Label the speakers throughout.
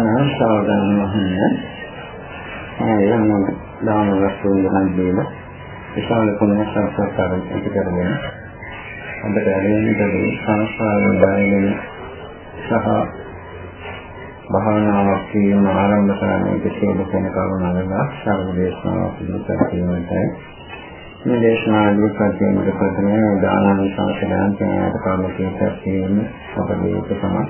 Speaker 1: එහෙනම් සාවධාන වහන්න. එයම දාන වස්තුන් ගන්න දීම විශාල පුණ්‍ය සංස්කාරයක් ඇති කරගෙන අපට ඇලෙන්නදී සංස්කාරයෙන් බැහැගෙන සහ භාවනාවක් කියන ආරම්භ කරන්නේ කෙසේද කියන කරුණාවල ශාරීරික දේශනාවක් පිළිබඳව කියන්නයි මේ දේශනාවේදී ප්‍රතිමක ප්‍රථමයේ දානන සංස්කාරයන් කියන කරුණු කීපයක් කියන අපේ තමයි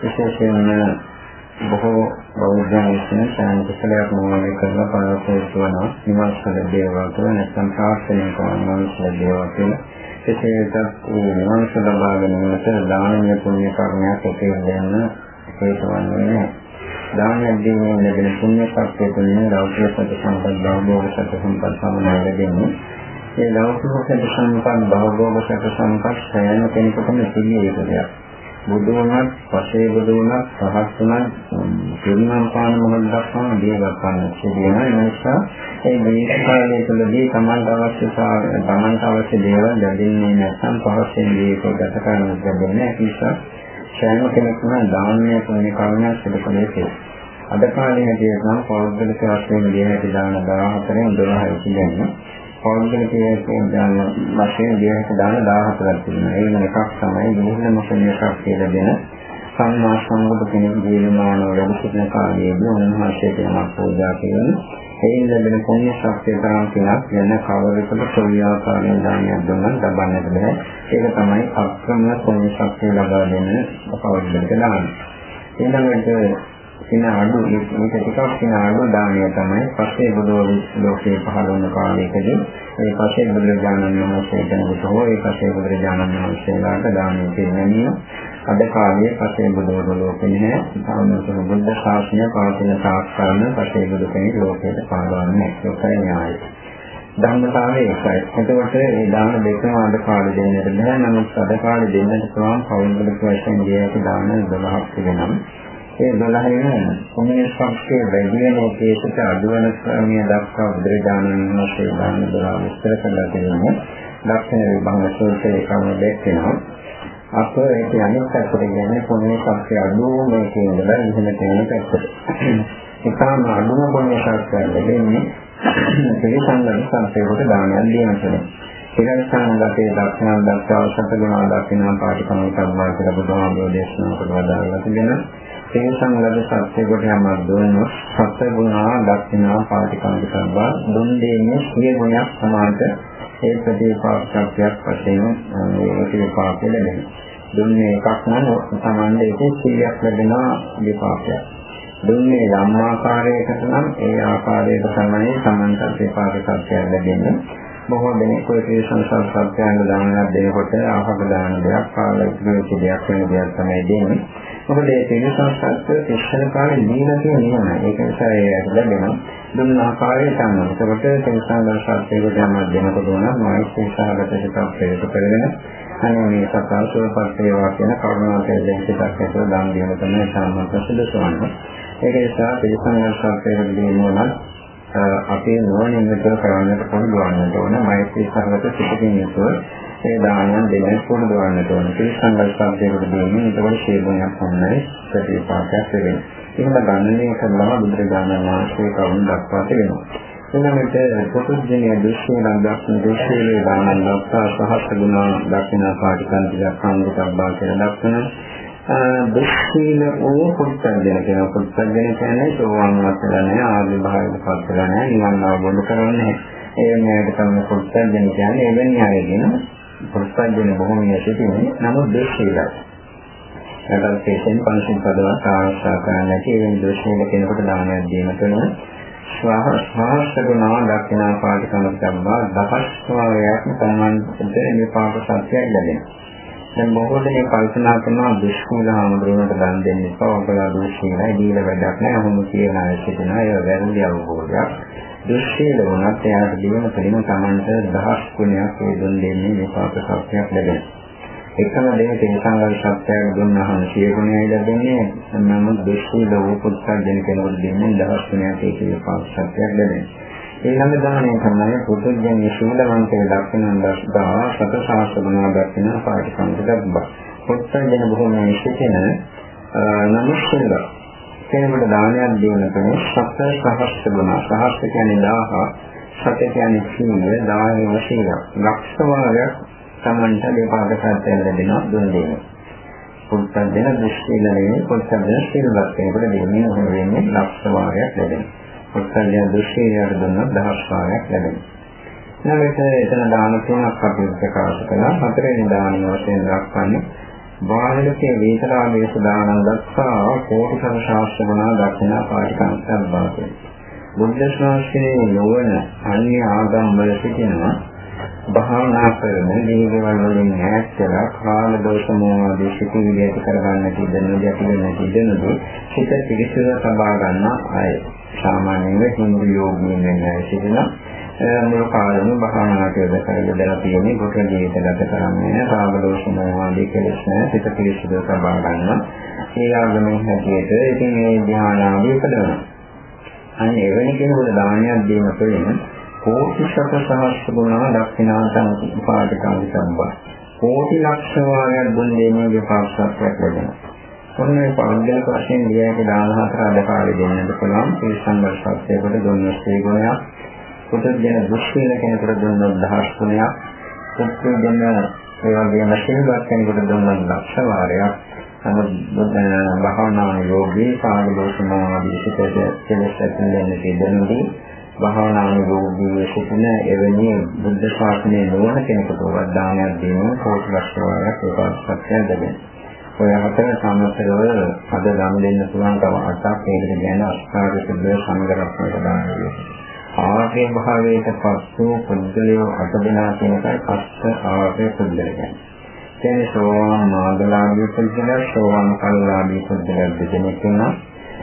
Speaker 1: විශේෂයෙන්ම බොහෝ බෞද්ධයන් විසින් සෑම කුසලයක් මොනවාද කරලා පරලෝකයට යනවා නිවාසල දේවල් තුළ නැත්නම් ප්‍රාර්ථනා කරන නිවාසල දේවල් තුළ එසේත් මේ නිවාස ලබා ගැනීමට දානීය පුණ්‍ය කර්මයක් එකේ දෙන්න හේතු වන්නේ. දානයෙන් දීමෙන් ලැබෙන පුණ්‍ය ශක්තිය තුළින් ලෞකික සත්‍ය සම්පත් භවෝග සත්‍ය සම්පත් සමනය ලැබෙන්නේ. ඒ ලෞකික සත්‍ය සම්පත් භවෝග සත්‍ය සම්පත් සෑම කෙනෙකුටම සිද්ධ වෙන දෙයක්. බුදු වුණත්, පසේ බුදු වුණත්, සහස් වුණත්, පිරිනම් පාන මොහොත දක්වාම දේවත් ගන්න සිදුවෙනවා. ඒ නිසා ඒ මේ කාලය තුළදී තමන්ට අවශ්‍ය තමන්ට අවශ්‍ය දේවල් ලැබෙන්නේ නැත්නම් පහසෙන් දීක ගත කරන්න ලැබෙන්නේ නැහැ. ඒ නිසා සෑම කෙනෙකුම දානීය පුණ්‍ය කර්මයක් සිදු කළ යුතුයි. අද කාලේ හැටියට නම් පෞද්ගලික වශයෙන් දිය හැටි දාන 14න් 12 කියන්නේ පෞද්ගලික දාන වශයෙන් දියහට දාන 14ක් තියෙනවා. ඒ වෙන එකක් තමයි විහිළම කුණ්‍යයක් කියලා දෙන සම්මා සම්බුදු කෙනෙකු ජීවමානව වැඩ සිටින කාලයේදී උන්වහන්සේට යමක් පූජා කිරීම එයින් ලැබෙන පුණ්‍ය ශක්තිය තරම් කෙනෙක් වෙන කවරෙකුට කොයි ආකාරයෙන් දානයක් දුන්නත් ලබන්නට බෑ. ඒක තමයි අක්‍රම පුණ්‍ය ශක්තිය ලබා දෙන පෞද්ගලික දාන. ඊළඟට සින අඩු මේක ටිකක් සින අඩු දානය තමයි පස්සේ බුදු ලෝකේ පහළ වුණ කාලයකදී ඒ පස්සේ බුදුරජාණන් වහන්සේ කෙනෙකුට හෝ ඒ පස්සේ බුදුරජාණන් වහන්සේලාට දානය දෙන්නේ අද කාලයේ පස්සේ බුදු ලෝකෙ නැහැ සාමාන්‍ය බුද්ධ ශාසනය පවතින සාස්ත්‍රණ පස්සේ බුදු කෙනෙක් ලෝකයට පහළවන්නේ ඒකයි න්‍යායයි ධර්මතාවය ඒකයි. එතකොට මේ දාන දෙකම අද කාලේ දෙන්නට බෑ. නමුත් අද කාලේ දෙන්නට පුළුවන් පෞද්ගලික වශයෙන් දීයක දාන 12ක් තිබෙනවා. ඒ 12 පුණ්‍ය ශක්තිය වැඩි වෙන කේසට අඩු වෙන ක්‍රමය දක්වා බුදුරජාණන් වහන්සේ දාන දරා විස්තර කරලා තියෙනවා. ලක්ෂණ විභංග සූත්‍රයේ කම දැක්වෙනවා. අප ඒක අනිත් පැත්තට කියන්නේ පුණ්‍ය ශක්තිය අඩු මේ කියනවා ඉහළ තියෙන පැත්තට. ඒකම අඩුම පුණ්‍ය ශක්තිය ලැබෙන්නේ පිළිසංගම සංකේතයට දානයක් දීමතනේ. ඉරන්සංගතේ දක්ෂණ දක්වා සතගුණ දක්ෂණ පාටිකම සම්මාන කියලා බුදුහාමුදුරේ දේශනා කරලා දාලා තිබෙනවා. තේසං ලද සත්‍යයට යමක් දුන්නොත් සත්‍ය ගුණා දක්ෂිනා පාටිකාන්ත සම්බා දුන් දෙන්නේ සිය ගුණයක් සමානට ඒ ප්‍රතිපාක්ෂයක් වශයෙන් ඒක විපාක ලැබෙනවා. දුන්නේ එකක් නම් සමානට ඒකේ 100ක් ලැබෙනවා විපාකයක්. දුන්නේ යම් ආකාරයකට නම් ඒ ආකාරයට තමයි සමානට විපාක සත්‍යයක් ලැබෙන්නේ. බොහෝ දෙනෙක් ඔය තේසං සත්‍යයන් දානයක් දෙනකොට ආහක දාන දෙයක් පාලක දෙයක් වෙන දෙයක් තමයි දෙන්නේ. මොකද මේ තේජසංසත් ඉස්සර කාලේ දීලා තියෙන නියමයි. ඒක නිසා ඒක ලැබෙනවා. දුන්න ආකාරය තමයි. ඒකට තේජසංසත් සත්‍යයට යම දෙනකොට උනත් මෛත්‍රී සාගත සිතක් ප්‍රේත කරගෙන අනේ මේ සත්‍යසෝපත් වේවා කියන කරුණාවෙන් දැන් සිතක් ඇතුළ දාන දීම තමයි සාමාන්‍ය සුදුසුවන්නේ. ඒක නිසා තේජසංසත් සත්‍යයට දීම අපේ නෝනින් විතර කරන්නට පුළුවන් ඕන මෛත්‍රී සාගත සිතකින් යුතුව ඒ දානයන් දෙන්න පුරුදුවන්නට ඕන. ඒ සංකල්පයකට දෙන්නේ ඒකවල ශේභණයක් පමණයි ප්‍රතිපාකයක් වෙන්නේ. එහෙම ගණනය කළාම බුදුරජාණන් වහන්සේ කවුරුන් දක්වා තිබෙනවා. ඊළඟට පොතුජ්ජනීය දෘශ්‍ය නම් දක්න දෘශ්‍යයේ දානන් දක්වා සහස්ත ගුණ දක්ිනා පාටිකන්තියක් කාංගිකබ්බා කියලා දක්වන දුස්සීල වූ පුත්තජන කියන පුත්තජන කියන්නේ සෝවාන් වත්ලා ආදි භාවයට පත්ලා නැහැ නිවන් අවබෝධ කරගන්නේ නැහැ. ඒ නෑට තමයි පුත්තජන කියන්නේ එවැනි අය කියන පුරුෂයන් බොහෝමිය සිටිනේ නමුත් දේශීලයි. නැත්නම් තේසෙන් පංචින් පදවත් ආශා කරන්න නැති වෙන දෝෂයෙන් කෙනෙකුට දානයක් දීම තුළ ස්වාහස්තගුණා දක්ෂිනා පාටිකම සම්බා දපස්වාවයක් සම්මානිත විපාක සත්‍යය ලැබෙනවා. දැන් බොහෝ දෙනෙක් කල්පනා කරනවා දුෂ්කූල හාමුදුරුවන්ට දන් දෙන්න එපා. ඔබලා දුෂ්කීලයි දීලා වැඩක් නැහැ. ඔහොම කියන අය සිටිනවා. ඒ වැරදි අවබෝධයක්. දුස්සීල වුණත් එයාට දීම තුළින් Tamanට දහස් ගුණයක් ඒ දුන් දෙන්නේ විපාක සත්‍යයක් ලැබෙනවා. එකම දේ තේසංගල් සත්‍යයක් දුන්නාම සිය ගුණයයි ලැබෙන්නේ නමුත් දුස්සීල වූ පුත්සල් දෙන කෙනෙකුට දෙන්නේ දහස් ගුණයක් ඒක විපාක සත්‍යයක් ලැබෙනවා. ඊළඟ දාණය තමයි පුදුජන් ශීලවන්තය දක්වන දස්දා සත සාසන දක්වන පාටිකන්ත දබ්බා. පුත්සල් දෙන බොහෝම විශේෂන නමුත් කෙනෙකුට දානයක් දීනකොට සත්‍ය සහස්ත ගුණ සහස්ත කියන්නේ 1000 සත්‍ය කියන්නේ සීල දානය වශයෙන් ලක්ෂ වාරයක් Tamanට දෙපාද සත්‍යයෙන් ලැබෙනවා දුන් දෙනවා. පුත්තන් දෙන දෘෂ්ටිලනේ පුත්තන් දෙන සිල්වත් කෙනෙකුට දෙන්නේ ඔහොම වෙන්නේ ලක්ෂ වාරයක් ලැබෙනවා. පුත්තන් දෙන දෘෂ්ටියට දුන්නොත් දහස් වාරයක් ලැබෙනවා. ඊළඟට එතන දාන තුනක් අපි ප්‍රකාශ කළා. හතරවෙනි දාන වශයෙන් දක්වන්නේ බාහිරකේ වේතරාමයේ සදානන් දක්වා කෝටි සම ශාස්ත්‍ර ගුණ දක්ෂිනා පාටිකංශයක් වාසය. බුද්ධ ශාස්ත්‍රයේ නොවන අන්‍ය ආගම් වල සිටිනවා. භාවනා කරන දීගවල වලින් ඈත් වෙලා කාල දෝෂ මොහොතේ සිටිවිලි ඇති කරගන්න තිබෙන යටි වෙන තිබෙනදී හිත පිළිසුර සබා ගන්න අය. සාමාන්‍යයෙන් හින්දු යෝගීන් වෙන සිටිනවා. මුළු කාලෙම භාවනාවට යොදලා යොදලා තියෙන්නේ කොට ජීවිත ගත කරන්නේ රාග දෝෂ මොහාදී කෙලෙස් නැහැ සිත පිරිසිදු සබා ගන්න. ඒ ආගමෙන් හැටියට ඉතින් මේ ධ්‍යානාව උපදවනවා. අන්න එවැනි කෙනෙකුට දානයක් දීම තුළින් කෝටි ශත සහස්‍ර ගුණ දක්ෂිනාතං උපාදකාංග සම්බා. කෝටි ලක්ෂ වාරයක් දුන් දෙන්නේ පාක්ෂත්වයක් ලැබෙනවා. ඔන්න මේ පෞද්ගලික වශයෙන් ලියෑක දාන හතර අද කාලේ දෙන්නට පුළුවන්. ඒ සංඝර්ෂත්වයකට දුන්නොත් ඒ ගුණයක් පුදුජන දුෂ්කේන කෙනෙකුට දුන්නොත් දහස් ගුණයක් පුදුජන ඒ වගේම සිල්වත් කෙනෙකුට දුන්නොත් ලක්ෂ වාරයක් නමුත් භාවනා යෝගී කාලදෝෂමාදී සිටට කෙලෙස් ඇතිවෙන්න තිබෙනදී භාවනා යෝගී සිටින එවැනි බුද්ධ ශාසනයේ නොවන කෙනෙකුට වදානයක් දීම කෝටි ලක්ෂ වාරයක් උපස්පත්ය දෙන්නේ. ඔය හතර සමතරව අද ගම් දෙන්න පුළුවන් තව අටක් ඒකට කියන අස්කාර සුද්ධ සංගරත්නක දානවා. ආර්ය භාවයට පස්සෝ පුද්ගලයෝ අතදෙනා කියන එකයි පස්ස ආර්ය පුද්ගල කියන්නේ. කියන්නේ සෝවාන් මාර්ගලාභී පුද්ගලයා සෝවාන් කල්ලාභී පුද්ගලයා දෙදෙනෙක් ඉන්නවා.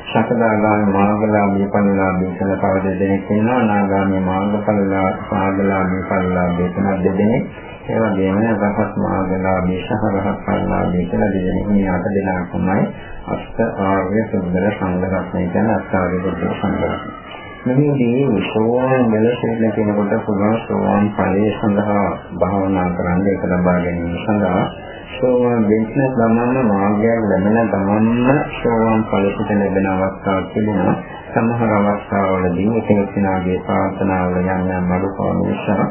Speaker 1: සකදාගාමී මාර්ගලාභී පල්ලාභී කියලා තව දෙදෙනෙක් ඉන්නවා. අනාගාමී මාර්ගඵලලා මාර්ගලාභී පල්ලාභී කියලා දෙදෙනෙක්. ඒ වගේම රහත් මාර්ගලාභී සහ රහත් පල්ලාභී කියලා දෙදෙනෙක් මේ අට දෙනා තමයි අෂ්ට ආර්ය පුද්ගල සංඝ රත්නය කියන අෂ්ටාර්ය පුද්ගල සංඝ රත්නය. මෙහිදී සෝවාන් වෙලසෙන්න කෙනෙකුට පුළුවන් සෝවාන් ඵලයේ සඳහා භාවනා කරන්න ඒක ලබා ගැනීම සඳහා සෝවාන් වෙන්න ගමන්න මාර්ගය ලැබෙන ගමන්න සෝවාන් ඵලයට ලැබෙන අවස්ථාවක් තිබෙනවා සමහර අවස්ථාවලදී එකිනෙකාගේ ප්‍රාර්ථනාවල යම් යම් අඩුපාඩු නිසා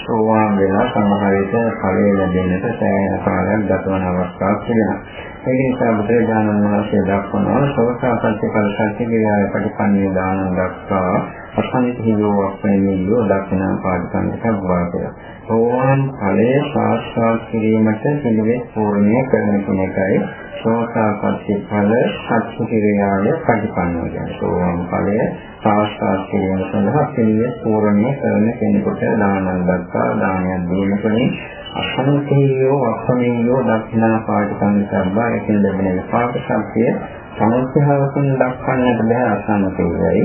Speaker 1: සෝවාන් වෙලා සමහර විට ඵලය ලැබෙන්නට සෑහෙන කාලයක් ගත වන අවස්ථාවක් තිබෙනවා ඒක නිසා බුදුරජාණන් වහන්සේ දක්වනවා. සෝතාපට්ටි පරිසත්‍ය කිරියාවේ ප්‍රතිපන්නේ දාන දක්වා අසංහියෝ වක්මනියෝ දක්ෂිනා පාදකන්ට කබ්වා ඕවාන් ඵලයේ සාක්ෂාත් කිරීමට පිළිවෙත් පූර්ණය කරන කෙනෙක්යි සෝතාපට්ටි ඵල සත්‍ය කිරියාවේ ප්‍රතිපන්නෝ කියන්නේ. ඕවාන් ඵලයේ සාක්ෂාත් කිරීම සඳහා පිළිවෙත් පූර්ණය කරන කෙනෙකුට දානන් දක්වා දානයක් දීම තුළින් අසංකේයෝ අසමේයෝ දක්ෂිනා පාටිකම් සම්බා එකින් ලැබෙන විපාක ශක්තිය සමුත්‍යාවකින් දක්වන්නට බෑ අසංකේයයි.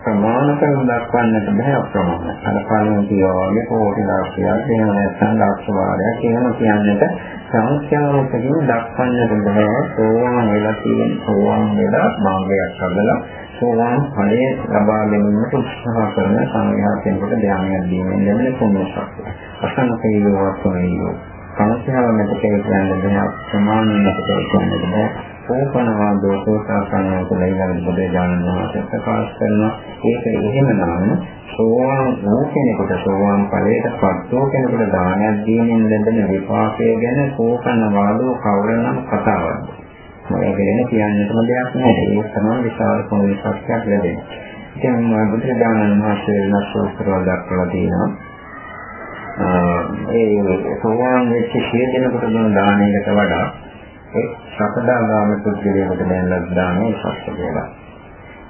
Speaker 1: ප්‍රමාණ කරන දක්වන්නට බෑ අප්‍රමාණ. අර කලින් කියවගේ කෝටි ලක්ෂයක් එහෙම නැත්නම් ලක්ෂ වාරයක් එහෙම කියන්නට සමුත්‍යාවකින් දක්වන්නට බෑ. සෝවාන් වෙලා තියෙන සෝවාන් වෙලා මාර්ගයක් හදලා සෝවාන් ඵලයේ ලබා ගැනීමට උත්සාහ කරන සංඝයා කෙනෙකුට ධ්‍යානයක් දීමෙන් ලැබෙන පුණ්‍ය ශක්තිය අසංකේයෝ වස්තුනේයෝ සංස්කාර මත කියන්නේ බෑ ප්‍රමාණයට කියන්නේ බෑ. ඕපනවා දෝෂෝසාසනය කියලා බුදු දානන වහන්සේ ප්‍රකාශ කරනවා. ඒක එහෙමනම් සෝවාන් වූ කෙනෙකුට සෝවාන් ඵලයට පත්වෝ කෙනෙකුට දානයක් දීමෙන් ලැබෙන විපාකය ගැන කෝපන වාදෝ කවරනම් කතාවක්ද මේක ගැන කියන්නටම දෙයක් නැහැ. ඒක තමයි විශාල පොණිසක්යක් ලැබෙන්නේ. ඉතින් බුදු දානන වහන්සේ නසෝ කරලා දක්වලා තියෙනවා. ඒ සෝවාන් වෙච්ච සිය දෙනෙකුට දුන්න දාණයකට වඩා ඒ සකදාගාම පුද්ගලයාට දැන්ලත් දාන්නේ සත්‍ය කියලා.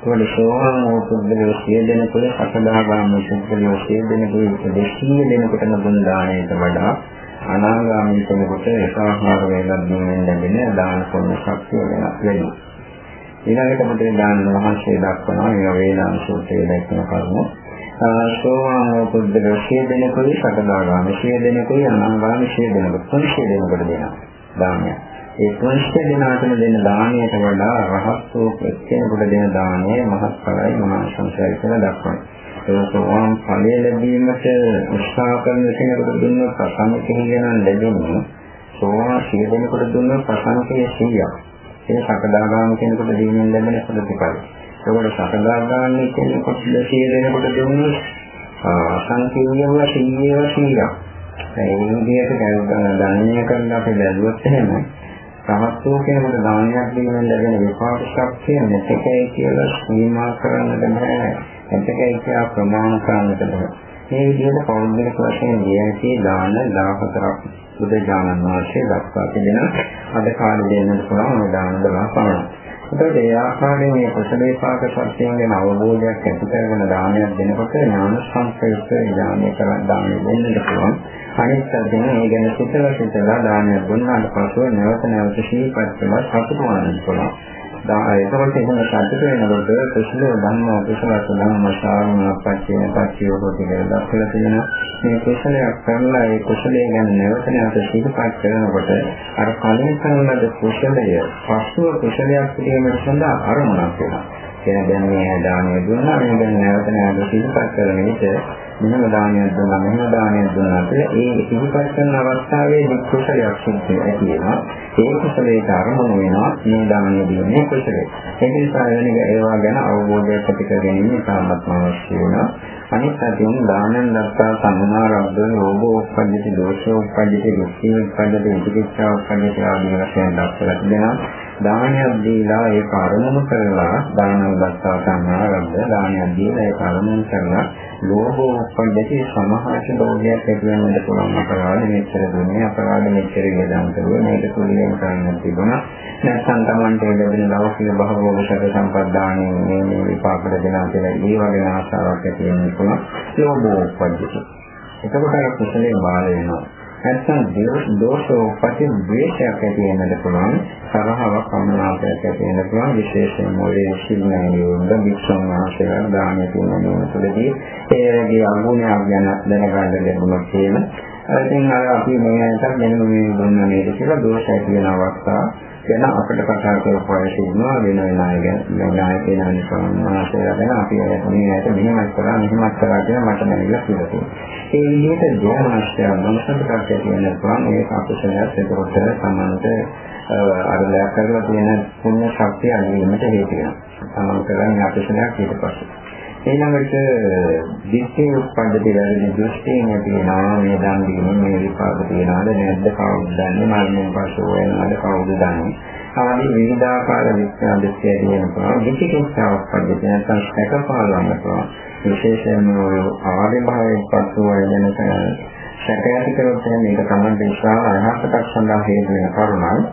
Speaker 1: ඒවල සෝවාන් වූ පුද්ගලයෝ සිය දෙනෙකුට සකදාගාම පුද්ගලයෝ සිය දෙනෙකුට දෙසිය දෙනෙකුට දුන්න දාණයට වඩා අනාගාමී කෙනෙකුට ඒකාකාර වේලක් දුන්නෙන් ලැබෙන දාන පුණ්‍ය ශක්තිය වෙනස් වෙනවා. ඊළඟට මුදේ දාන වහන්සේ දක්වනවා මේ වේලාං සූත්‍රයේ දැක්වෙන කරුණු සෝවාන් පුද්ගලයෝ සිය දෙනෙකුයි සකදාගාමි සිය දෙනෙකුයි අනාගාමි සිය දෙනෙකුයි තුන් සිය දෙනෙකුට දෙනවා දානය. ඒ තුන් සිය දෙනාටම දෙන දානයට වඩා රහත් වූ එක්කෙනෙකුට දෙන දානය මහත් ඵලයි මහා සංසාරය කියලා දක්වනවා. ඒ සෝවාන් ඵලය ලැබීමට උත්සාහ කරන කෙනෙකුට දුන්නොත් ප්‍රසන්නකෙහි ගණන් ලැබෙන්නේ සෝවාන් සිය දෙනෙකුට දුන්නොත් ප්‍රසන්නකයේ 100ක්. ඒ සකදාගාම කෙනෙකුට දීමින් ලැබෙන ප්‍රතිඵල. ඒකට සකදාගාම කෙනෙකුට සිය දෙනකොට දෙන්නේ සංකීර්ණව සියව සියක්. ඒ විදිහට ගණනය කරලා අපි බැලුවොත් එහෙම රහත් වූ කෙනෙකුට දානයක් දීමෙන් ලැබෙන විපාක ශක්තිය මෙතකයි කියලා සීමා කරන්නට බෑ. මෙතකයි කියලා ප්‍රමාණ කරන්නට බෑ. මේ විදිහට පෞද්ගලික වශයෙන් දියැති දාන 14ක් බුදු දානන් වාසිය දක්වා තිබෙන අද කාලේ දෙන්නට පුළුවන් දාන 12 පමණයි. ඒකද ඒ ආකාරයෙන් මේ කුසලේ පාක සත්‍යයෙන් ගැන අවබෝධයක් ඇති කරගෙන දානයක් දෙනකොට ඥාන සංකේත ඥානය කරන් දානය දෙන්නට පුළුවන්. අනිත් පැත්තෙන් ඒ ගැන සිතලා සිතලා දානයක් දුන්නාට පස්ව නැවත නැවත සීපත් කරලා සතුටු වෙන්න පුළුවන්. ඒකවලට එහෙම සතුට වෙනකොට කුසල ධර්ම කුසල ධර්ම සාරණ පච්චේන පච්චයෝ කොට කියලා දක්වලා තියෙනවා මේ කුසලයක් කරලා ඒ කුසලයේ ගැන නැවත නැවත සිහිපත් කරනකොට අර කලින් කරන ලද කුසලය පස්ව කුසලයක් පිළිගැනීම සඳහා අරමුණක් වෙනවා කියන දැන් මේ දානය දුන්නා මේ ගැන නැවත නැවත සිහිපත් කරන විට මෙහෙම දානයක් දුන්නා මෙහෙම දානයක් දුන්නා කියලා ඒ සිහිපත් කරන අවස්ථාවේ කුසලයක් සිද්ධ වෙනවා. ඒ කුසලයට අරමුණු වෙනවා මේ දානය දීමේ කුසලය. ඒ නිසා වෙන ඒවා ගැන අවබෝධයක් ඇති කර ගැනීම ඉතාමත් අවශ්‍ය වෙනවා. අනිත් අතින් දානං දත්තා සම්මාරබ්බ රෝගෝ උප්පජ්ජති දෝෂෝ උප්පජ්ජති දුක්ඛ උප්පජ්ජති විචිකිච්ඡා උප්පජ්ජති ආදී වශයෙන් දක්වලා තිබෙනවා දානයක් දීලා ඒ කාරණම කරලා දානං දත්තා සම්මාරබ්බ දානයක් දීලා ඒ කාරණම කරලා ලෝභෝ උප්පජ්ජති සමහාච ලෝභයක් ඇති වෙනද පුළුවන් අපරාධ මෙච්චර දුන්නේ අපරාධ මෙච්චර වේදන් කරුවා මේක තුලින් කරන්න තිබුණා නැත්නම් Tamante ලැබෙන ලෞකික භවෝග සැප සම්පදානෙ මේ විපාක දෙනවා කියලා ඒ වගේ ආශාවක් ඇති වෙනවා පුළුවන් ලෝභෝ උපජ්ජති. එතකොට අර කුසලේ බාල වෙනවා. නැත්නම් දෝෂෝ පටින් ද්වේෂයක් ඇති වෙන්නද පුළුවන් සරහවක් අමනාපයක් ඇති වෙන්න පුළුවන් විශේෂයෙන් මොලේ සිල්නෑනේ වුණ වික්ෂණ වාසයන් දාන තුන තුළදී ඒගේ අගුණයක් ගැන දැනගන්න ලැබුණොත් කියන ඉතින් අර අපි මේකට මෙන්න මේ දුන්න නේද කියලා දෝෂ ඇති වෙන අවස්ථා ගැන අපිට කතා කරපු අය ඉන්නවා වෙන වෙන අය ගැන නායකයන් අනිසෝනාසයලා ගැන අපි මේ ඇයට මෙහෙමත් කරා මෙහෙමත් කරා කියලා මට දැනෙලා කියලා තියෙනවා. ඒ විදිහට ධ්‍යානස්ත්‍ය මොනසකට කියන පුළුවන් ඒක අපසලයක් එතකොට සම්මන්ත අරලයක් කරලා තියෙන පුණ්‍ය ශක්තිය අනිවීමට හේතු වෙනවා. සම්මන් කරන්නේ අපසලයක් ඊට පස්සේ. ඊළඟට දිස්ත්‍රි උප්පන්දති වැරදි දෘෂ්ටියෙන් ඇතිවෙනවා මේ දන් දීමේ මේ විපාක තියනවාද නැද්ද? කවුද දන්නේ? මරණයෙන් පසු වෙනවද කවුද දන්නේ? ආදී විවිධාකාර විස්තර දෙකේ තියෙනවා විචිකිච්ඡා උප්පන්දති නැත්නම් සැක පහළවන්න පුළුවන් විශේෂයෙන්ම ආර්ය භාවයෙන් පසු වෙන සැක ඇති කරොත් මේක තමයි විශ්වාස අයහපතක් සඳහා හේතු වෙන කරුණක්.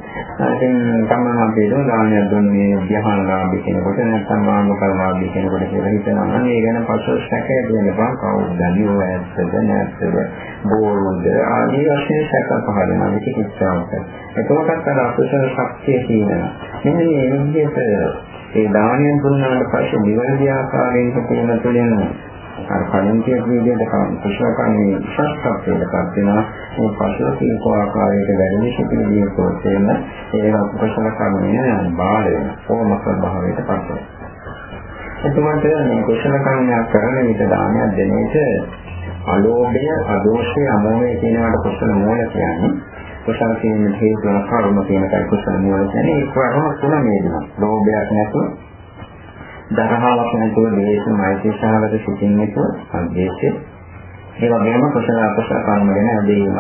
Speaker 1: ඉතින් තමයි අපි දෝ දානයක් දුන්නේ ධ්‍යානලාභී කෙනෙකුට නැත්නම් මානවකලාභී කෙනෙකුට කියලා හිතනවා. මේ ගැන පසු සැක ඇති වෙනවා කවුද දන්නේ ඔය ඇත්තද නැත්තද බෝරුද ආදී වශයෙන් සැක පහළ වෙනවා විචිකිච්ඡාවට. එතකොටත් අර අකුසල ශක්තිය තියෙනවා. මෙන්න මේ විදිහට ඒ දානය දුන්නාට පස්සේ නිවැරදි ආකාරයෙන් තියෙන තුළින් අර කලින් කියපු විදිහට කුසල කන්නේ ශස්ත්‍රත්වයටපත් වෙනවා. මේ පසුව කීප ආකාරයකට වැඩි සිටින දීපෝත් වෙන ඒ කුසල කන්නේ බාල වෙන කොමක භාවයටපත් වෙනවා. එතකොට මේ කුසල කන්නේ කරන විට දානයක් දෙන විට අලෝභය අදෝෂය අමෝහය කියනවාට කුසල මූල කියන්නේ කුසල කියන හේතු වෙන කර්ම කියන එකයි කුසල මූල කියන්නේ. ඒ කර්ම තුන නේද ලෝභයක් නැතුව දරහාවක් නැතුව දේශ මෛත්‍රීශාලක සිටින් නැතුව අධ්‍යක්ෂ ඒ වගේම කුසල අකුසල කර්ම ගැන ඇදීම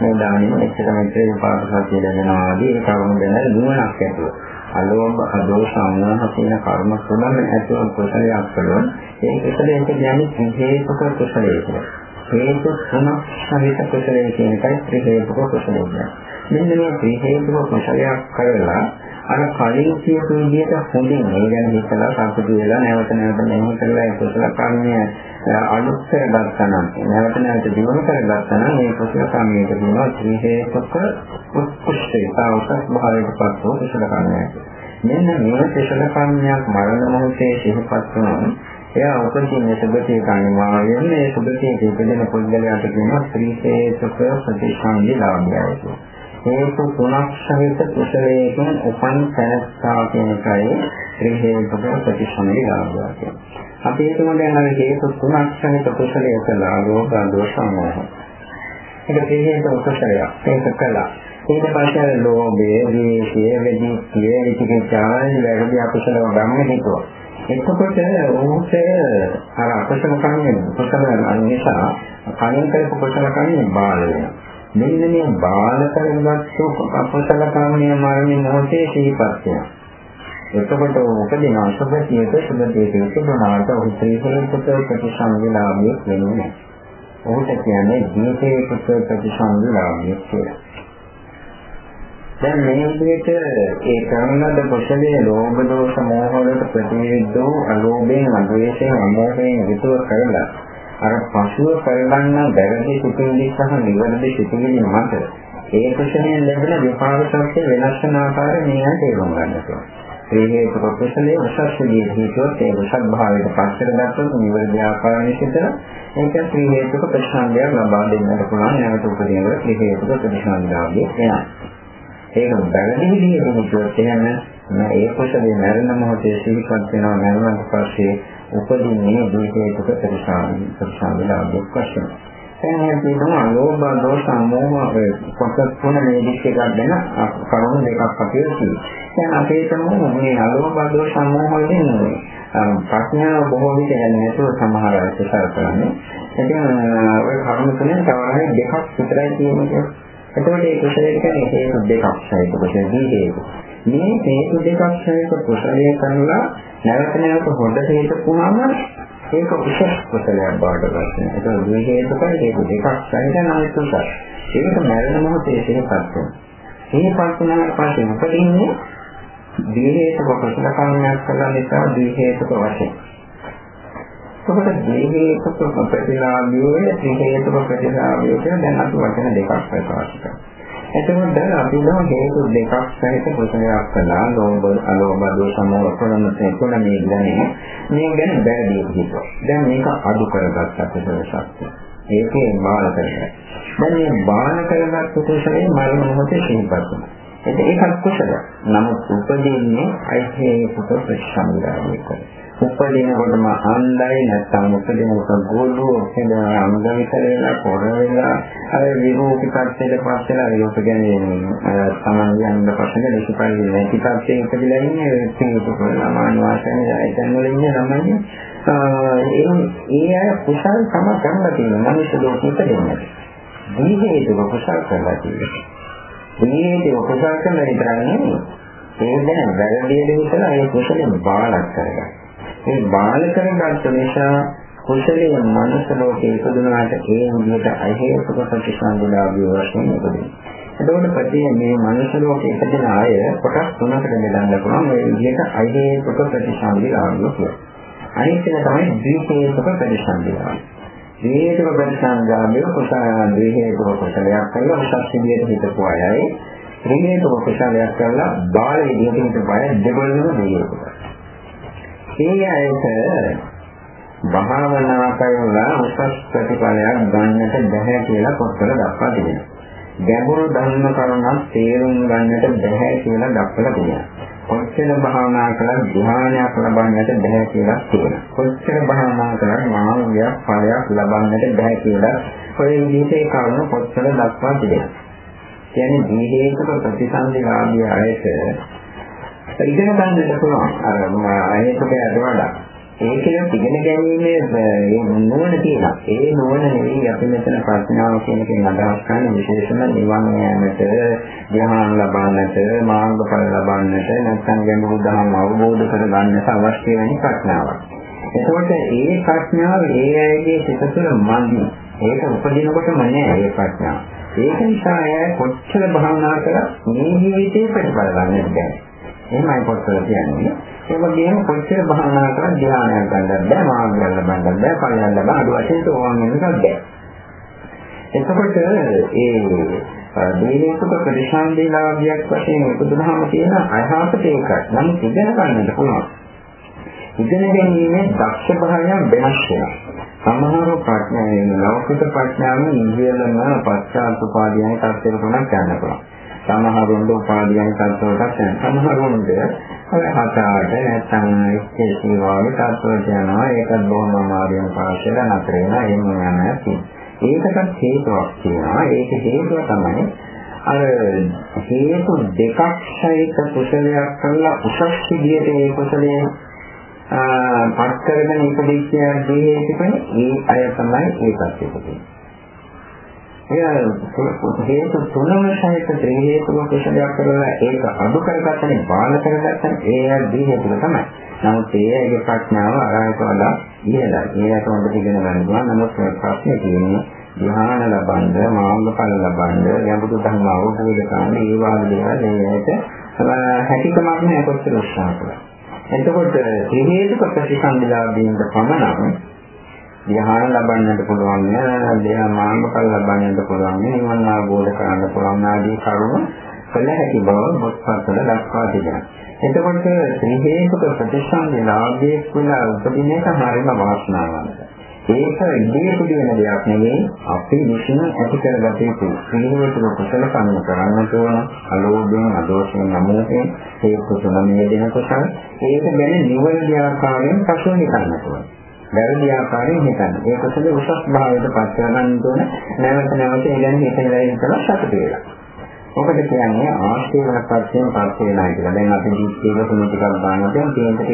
Speaker 1: මේ දානෙම එච්චර මෙච්චර විපාකසතිය ලැබෙනවා ආදී ඒ කර්ම ගැන නුවණක් ඇතුව. අලෝභ අදෝෂ අමෝහ කියන කර්ම තුනම ඇතුව කුසලයක් කළොත් ඒ කුසලයෙන් කියන්නේ හේතුක කුසලයේ කියලා. හේතු තුනක් සහිත කුසලයේ කියන එකයි ත්‍රි හේතුක කුසලය කියන්නේ. මෙන්න මේ ත්‍රි හේතුක කුසලයක් කරලා අර කලින් කියපු විදිහට හොඳින් මේ ගැන හිතලා සතුටු වෙලා නැවත නැවත මෙහෙම කරලා ඒ කුසල කර්මය අනුත් කරගත්තා නම් නැවත නැවත දිනු කරගත්තා නම් මේ කුසල කර්මයට කියනවා ත්‍රි හේතුක උත්කෘෂ්ඨතාවක භාවයකපත් වූ කුසල කර්මයක්. මෙන්න මේ කුසල කර්මයක් මරණ මොහොතේ සිහිපත් වුණොත් එයා උපදින සුගතිය කණිවා වෙන්නේ සුගතියේ ඉපදෙන පුද්ගලයාට කියනවා ත්‍රි හේතුක ප්‍රතිසංගි ලාභයයි කියලා. හේතු තුනක් සහිත කුසලයෙන් උපන් තැනස්සා කියන එකයි ත්‍රි හේතුක ප්‍රතිසමය ලාභය කියන්නේ. අපි හිතමු දැන් අර හේතු තුනක් සහිත කුසලයේ කළා ලෝක දෝෂ මොහ. ඒක ත්‍රි හේතු කුසලයක්. ඒක කළා. ඊට පස්සේ ලෝභය, ද්වේෂය, වෙදිත්‍ය, විචිකිච්ඡාව, වැරදි අකුසල ගන්න හිතුවා. එතකොට ඌට අර අකුසල කන්නේ කුසල නිසා කලින් කරපු කුසල කන්නේ බාල වෙනවා. මෙන්න මේ බාල කරගත්තු අකුසල කන්නේ මරණය මොහොතේ සිහිපත් වෙනවා. එතකොට උපදින අසුභතියක සුභතියක සුභනාට උත්තරී කුසල ප්‍රතිසංවිලාභය වෙන්නේ. ඔහුට කියන්නේ ජීවිතයේ කුසල ප්‍රතිසංවිලාභය කියලා. දැන් මේ විදිහට ඒ කරනද කුසලයේ ලෝභ දෝෂ මෝහ වලට ප්‍රතිවිරුද්ධ අලෝභයෙන් අද්වේෂයෙන් අමෝහයෙන් යුතුව කරලා අර පසුව කරගන්න බැරදි සිතුවිලි සහ නිවැරදි සිතුවිලි මත ඒ කුසලයෙන් ලැබෙන විපාක සත්‍ය වෙනස් වෙන ආකාරය මේ තේරුම් ගන්නට ඒ හේතු කුසලයේ උසස්දී හේතුවත් ඒ උසස් භාවයට පස්සට දැක්වන නිවැරදි ආකාරයෙන් සිතන ඒක ත්‍රි හේතුක ප්‍රතිසංගයක් ලබා දෙන්නට පුළුවන්. නැවත උපදිනව ත්‍රි හේතුක ප්‍රතිසංගාවේ එනවා. ඒක වැරදි විදිහට හිතුවොත් එහෙම ඒ කුසලයේ මරණ මොහොතේ සිහිපත් වෙනවා මරණයට පස්සේ උපදින්නේ දීපේක ප්‍රතිසාරි ප්‍රතිසාරලාභයක් වශයෙන්. එහෙනම් කියනවා ලෝභ දෝෂ මෝහ කොටස් තුන මේ දික්ක ගන්න කරුණු දෙකක් අපේ තියෙනවා. දැන් අපේ තමයි මේ අලෝභ දෝෂ මෝහ වලින් ප්‍රඥාව බොහෝ විට යන්නේ නැතුව සමහර අය සසර කරන්නේ. ඉතින් ඔය කරුණු තුනෙන් තවරයි දෙකක් විතරයි තියෙන්නේ. එතකොට මේ කුසලයේ කියන්නේ හේතු දෙකක් සහිත කුසලයේ හේතු. මේ හේතු දෙකක් සහිත කුසලයේ කරලා නැවත නැවත හොඳ හේතු වුණාම ඒක උසස් කුසලයක් බවට පත් වෙනවා. ඒක දුයි හේතුකයි හේතු දෙකක් සහිත නායකුසල්. ඒක මරණ මොහොතේ සිහිපත් වෙනවා. සිහිපත් වුණාට පස්සේ මොකද ඉන්නේ? දී හේතුක කුසල කර්මයක් කළා නිසා දී හේතුක වශයෙන් එතකොට දීහේතුක ප්‍රතිලාභිය වෙන ත්‍රිහේතුක ප්‍රතිලාභිය කියන දැන් අපි වචන දෙකක් ප්‍රකාශ කරනවා. එතකොට දැන් අපි නෝ හේතු දෙකක් සහිත ප්‍රශ්නයක් කළා ලෝභ අලෝභ දෝෂ මොහ ප්‍රණමතේ තුන මේ ගැන මේ ගැන බැරදී හිතුවා. දැන් මේක අඩු කරගත්ත අපේ ශක්තිය. ඒකේ බාල කරගන්න. දැන් මේ බාල කරගත්ත කුසලයේ මරණ මොහොතේ සිහිපත් වෙනවා. ඒකත් කුසල. නමුත් උපදීන්නේ අයිහේතුක ප්‍රතිසංගාමයක. උපදිනකොටම අන්දයි නැත්නම් උපදිනකොට ගෝලුව හදන අංගවිතර වෙලා පොර වෙලා අර විරෝපී පැත්තට පස්සෙලා විරෝප කියන්නේ සමාන යන්න පස්සේ දෙකපරිදි නැති පැත්තේ ඉපදිලා ඉන්නේ ඒක ප්‍රමාණ වාසන යයන් වල ඉන්නේ ළමයි ඒ ඒ අය කුසල් තම කරලා තියෙන මිනිස්සු ලෝකෙට දෙන්නේ. දීහේතුක කුසල් කරලා තියෙනවා. දීහේතුක කුසල් කරලා ඉතරන්නේ ඒ දැන වැරදි දේ හිතලා ඒ කුසලෙන් බාලක් කරගන්න. මේ බාල කරගත්ත නිසා කුසලයේ මනස ලෝකේ ඉපදුනාට ඒ විදිහට අහේතුක ප්‍රතිසංගුණාභිය වශයෙන් ඉපදෙනවා. එතකොට ප්‍රති මේ මනස ලෝකේ ඉපදෙන අය කොටස් තුනකට බෙදන්න පුළුවන් මේ විදිහට අහේතුක ප්‍රතිසංගුණාභිය කියලා. අනිත් එක තමයි ද්විහේතුක ප්‍රතිසංගුණාභිය. ද්විහේතුක ප්‍රතිසංගුණාභිය කුසල ද්විහේතුක කුසලයක් කරලා උසස් විදිහට හිතපු අයයි ත්‍රිහේතුක කුසලයක් කරලා බාල විදිහට හිතපු අය දෙගොල්ලම ද්විහේතුකයි. ඒ අයට භාවනා කරලා උසස් ප්‍රතිඵලයක් ගන්නට බැහැ කියලා පොත්වල දක්වා තිබෙනවා. ගැඹුරු ධර්ම කරුණක් තේරුම් ගන්නට බැහැ කියලා දක්වලා තියෙනවා. කොච්චර භාවනා කළත් ධ්‍යානයක් ලබන්නට බැහැ කියලා කියනවා. කොච්චර භාවනා කළත් මාර්ගයක් ඵලයක් ලබන්නට බැහැ කියලා ඔය විදිහේ කරුණු පොත්වල දක්වා තිබෙනවා. කියන්නේ දීහේක ප්‍රතිසන්දිලාභී අයට ඉගෙන ගන්නට පුළුවන්. අර අයකට යදවලා. ඒකෙන් ඉගෙන ගැනීමේ නුවණ තියෙනවා. ඒ නුවණ නෙවෙයි අපි මෙතන ප්‍රඥාව කියන එකෙන් අදහස් කරන්නේ විශේෂම නිවන් යාමට, ධ්‍යාන ලබන්නට, මාර්ගඵල ලබන්නට, නැත්නම් ගැඹුරු ධර්ම අවබෝධ කරගන්නට අවශ්‍ය වෙන ප්‍රඥාවක්. එතකොට ඒ ප්‍රඥාව ඒ අයගේ සිත තුළ මන්දි. ඒක උපදිනකොටම නෑ ඒ ප්‍රඥාව. ඒක නිසා අය කොච්චර භාවනා කරත් මේ ජීවිතේ ප්‍රතිඵල ගන්නට බැහැ. එහෙමයි පොත්වල කියන්නේ. ඒ වගේම කොච්චර භාවනා කරත් ධ්‍යානයක් ගන්නත් බෑ, මාර්ගය ලබන්නත් බෑ, ඵලයක් ලබන්න අඩු වශයෙන් තෝරන්න වෙනකක් බෑ. එතකොට ඒ දීනේක ප්‍රතිශාන්දීලාභයක් වශයෙන් උපදුනහම තියෙන අයහපත ඒකයි. නම් ඉගෙන ගන්නට පුළුවන්. ඉගෙන ගැනීමේ දක්ෂ භාවයන් වෙනස් වෙනවා. සමහර ප්‍රඥාවෙන් ලෞකික ප්‍රඥාවෙන් ඉන්ද්‍රියලම පශ්චාත් උපාදීයන් තත්ත්වයට කොනක් යන්න පුළුවන්. සමහරුන්ට උපාදීයන් තත්ත්වයකට යන සමහරුන්ට ඔය හතාවට නැත්නම් ඉස්කේ සීවාවේ තත්ත්වයට යනවා. ඒකත් බොහොම අමාරුවෙන් පාසල නතර වෙනවා. එහෙම යනවා ඒකටත් හේතුවක් තියෙනවා. ඒක හේතුව තමයි අර හේතු දෙකක් සහිත කුසලයක් කරලා උසස් විදියට ඒ කුසලයේ පත් කරගෙන ඉපදිච්ච හේතුකනේ. ඒ අය තමයි ඒකත් ඉපදෙන්නේ. එය හේතු තුනම සහිත ත්‍රි හේතුක කුසලයක් කරලා ඒක අඩු කරගත්තනේ බාල කරගත්තනේ ඒ දී හේතුක තමයි. නමුත් ඒගේ ප්‍රඥාව අරයට වඩා ඉහළයි. ඒකට හොඳට ඉගෙන ගන්න පුළුවන්. නමුත් ප්‍රශ්නේ තියෙන්නේ ධ්‍යාන ලබන්න, මාර්ගඵල ලබන්න, යම්බුදු ධර්ම අවබෝධ කරගන්න ඒ වගේ දේවල් ඒකට හැකියාවක් නැහැ කොච්චර උත්සාහ කළා. එතකොට ත්‍රි හේතුක ප්‍රතිසංවිදාදීන්ට පමණක් ධ්‍යාන ලබන්නට පුළුවන් නෑ, ධ්‍යාන මාර්ගඵල ලබන්නට පුළුවන් නෑ, නිවන් අවබෝධ කරගන්න පුළුවන් ආදී කරුණු කළ හැකි බව බොත්පත්වල දක්වා තිබෙනවා. එතකොට ත්‍රි හේතුක ප්‍රතිසංවිදාදී කියලා උපදින එක හරිම වාසනාවන්තයි. ඒක ඉදිරියට වෙන දෙයක් නෙවෙයි අපි විසින් ඇති කරගත යුතු සීලවතුන කුසල කර්ම කරන්නට ඕන අලෝභයෙන් අදෝෂයෙන් නමෝයෙන් ඒ කුසල මේ දෙන කුසල ඒක ගැන නිවැරදි ආකාරයෙන් පසුවනි කරන්නට ඕන වැරදි ආකාරයෙන් හිතන්න ඒ කුසල උසස් භාවයට පත් කරගන්න ඕන නැවත නැවත ඒ ගැන හිතලා ඉඳලා සතුට වෙලා ඔකට කියන්නේ ආශීර්වාද පත්යෙන් පත් වෙනවා කියලා. දැන් අපි දීප්තියක තුන ටිකක් ගන්නවා දැන් තියෙන ටිකක්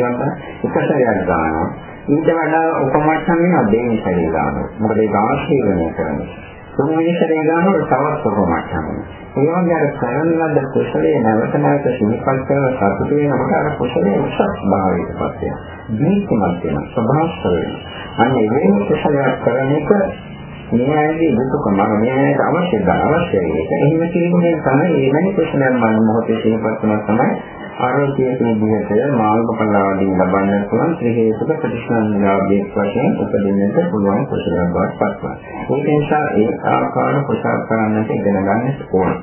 Speaker 1: එක සැරයක් ගන්නවා. ඊට වඩා උපමට්ටම් වෙනවා දෙවෙනි සැරේ ගන්නවා. මොකද ඒක ආශීර්වාදනය කරන්නේ. තුන්වෙනි සැරේ ගන්නකොට තවත් උපමට්ටම් වෙනවා. ඒ වගේ අර කරන ලද කුසලයේ නැවත නැවත සිහිපත් කරන සතුට වෙනකොට අර කුසලයේ උසස් භාවයට පත් වෙනවා. දීප්තිමත් වෙනවා. ස්වභාවස්ත වෙනවා. අන්න ඒ වෙන කුසලයක් කරන එක මේ ඇයිදී දුකම මේ ඇයිට අවශ්‍ය දා අවශ්‍යයි ඒක. එහෙම කියන්නේ තමයි එවැනි ප්‍රශ්නයක් මම මොහොතේ සිහිපත් කරනවා තමයි ආරෝග්‍ය විදිහට මාර්ගඵල ආදී ලබන්න පුළුවන් ත්‍රි හේතුක ප්‍රතිසංලාභයේ වශයෙන් උපදින්නට පුළුවන් කුසලයක් බවට පත්වනවා. ඒක නිසා ඒ ආකාර කුසල කරන්නට ඉගෙන ගන්න ඕන.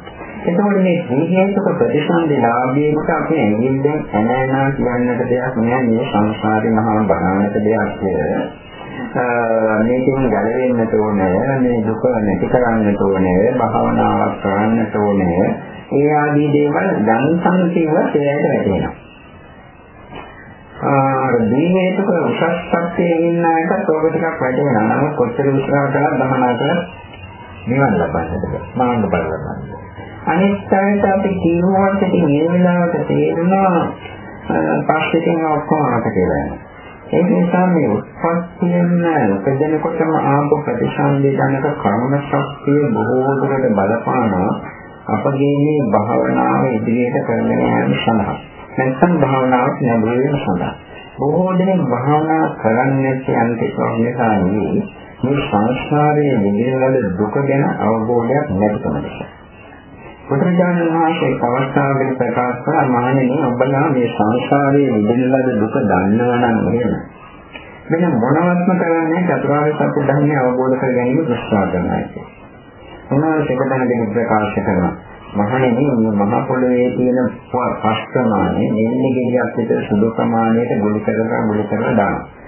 Speaker 1: එතකොට මේ ත්‍රි හේතුක ප්‍රතිසංලාභයේට අපි ඇඟිල්ලෙන් ඇනෑනා කියන්නට දෙයක් නෑ මේ සංසාරේ මහා බණානක දෙයක් කියලා. මේකෙන් ගැලවෙන්නට ඕනේ මේ දුක නැති කරන්නට ඕනේ භාවනාවක් කරන්නට ඕනේ ඒ ආදී දේවල් ධන සංකේව ඒයට වැටෙනවා ආ දීහේතුක උසස් පැත්තේ ඉන්න අයට ඕක ටිකක් වැටෙනවා නමුත් කොච්චර උත්සාහ කළත් භවනා කරලා නිවන් ලබන්නට මාර්ග බල ලබන්න අනිත් අයට අපි කියනවාට ඉතින් මේ වෙලාවට තේරෙනවා පස්සෙකින් ඔක්කොම අකට කියලා යනවා ඒ නිසා මේ උත්පත්තියෙන් උපදිනකොටම ආපු ප්‍රතිසන්දේ ධනක කර්ම ශක්තිය බොහෝ දුරට බලපානවා. අපගේ මේ භාවනාව ඉදිරියට කරගෙන යාම සඳහා. නැත්නම් භාවනාවක් නැඹුරු වීම සඳහා. බොහෝ දෙනෙක් භාවනා කරන්නේ නැති නිසා නෙවෙයි මේ සංස්කාරයේ විඳින දුක ගැන අවබෝධයක් නැතිකම නිසා. බුදුරජාණන් වහන්සේ අවස්ථාවකදී ප්‍රකාශ කළා මහණෙනි ඔබලා මේ සංසාරයේ විඳින ලද දුක දන්නවා නම් එහෙම. මෙන්න මොනවත්ම කරන්නේ චතුරාර්ය සත්‍ය ධර්මය අවබෝධ කර ගැනීම දුෂ්කර කරනවා. උන්වහන්සේ කොටනදී ප්‍රකාශ කරනවා. මහණෙනි මේ මහ පොළොවේ තියෙන පස්කමානේ මෙන්න ගෙඩියක් විතර සුදු ප්‍රමාණයට ගොනු කරලා ගොනු කරලා දානවා.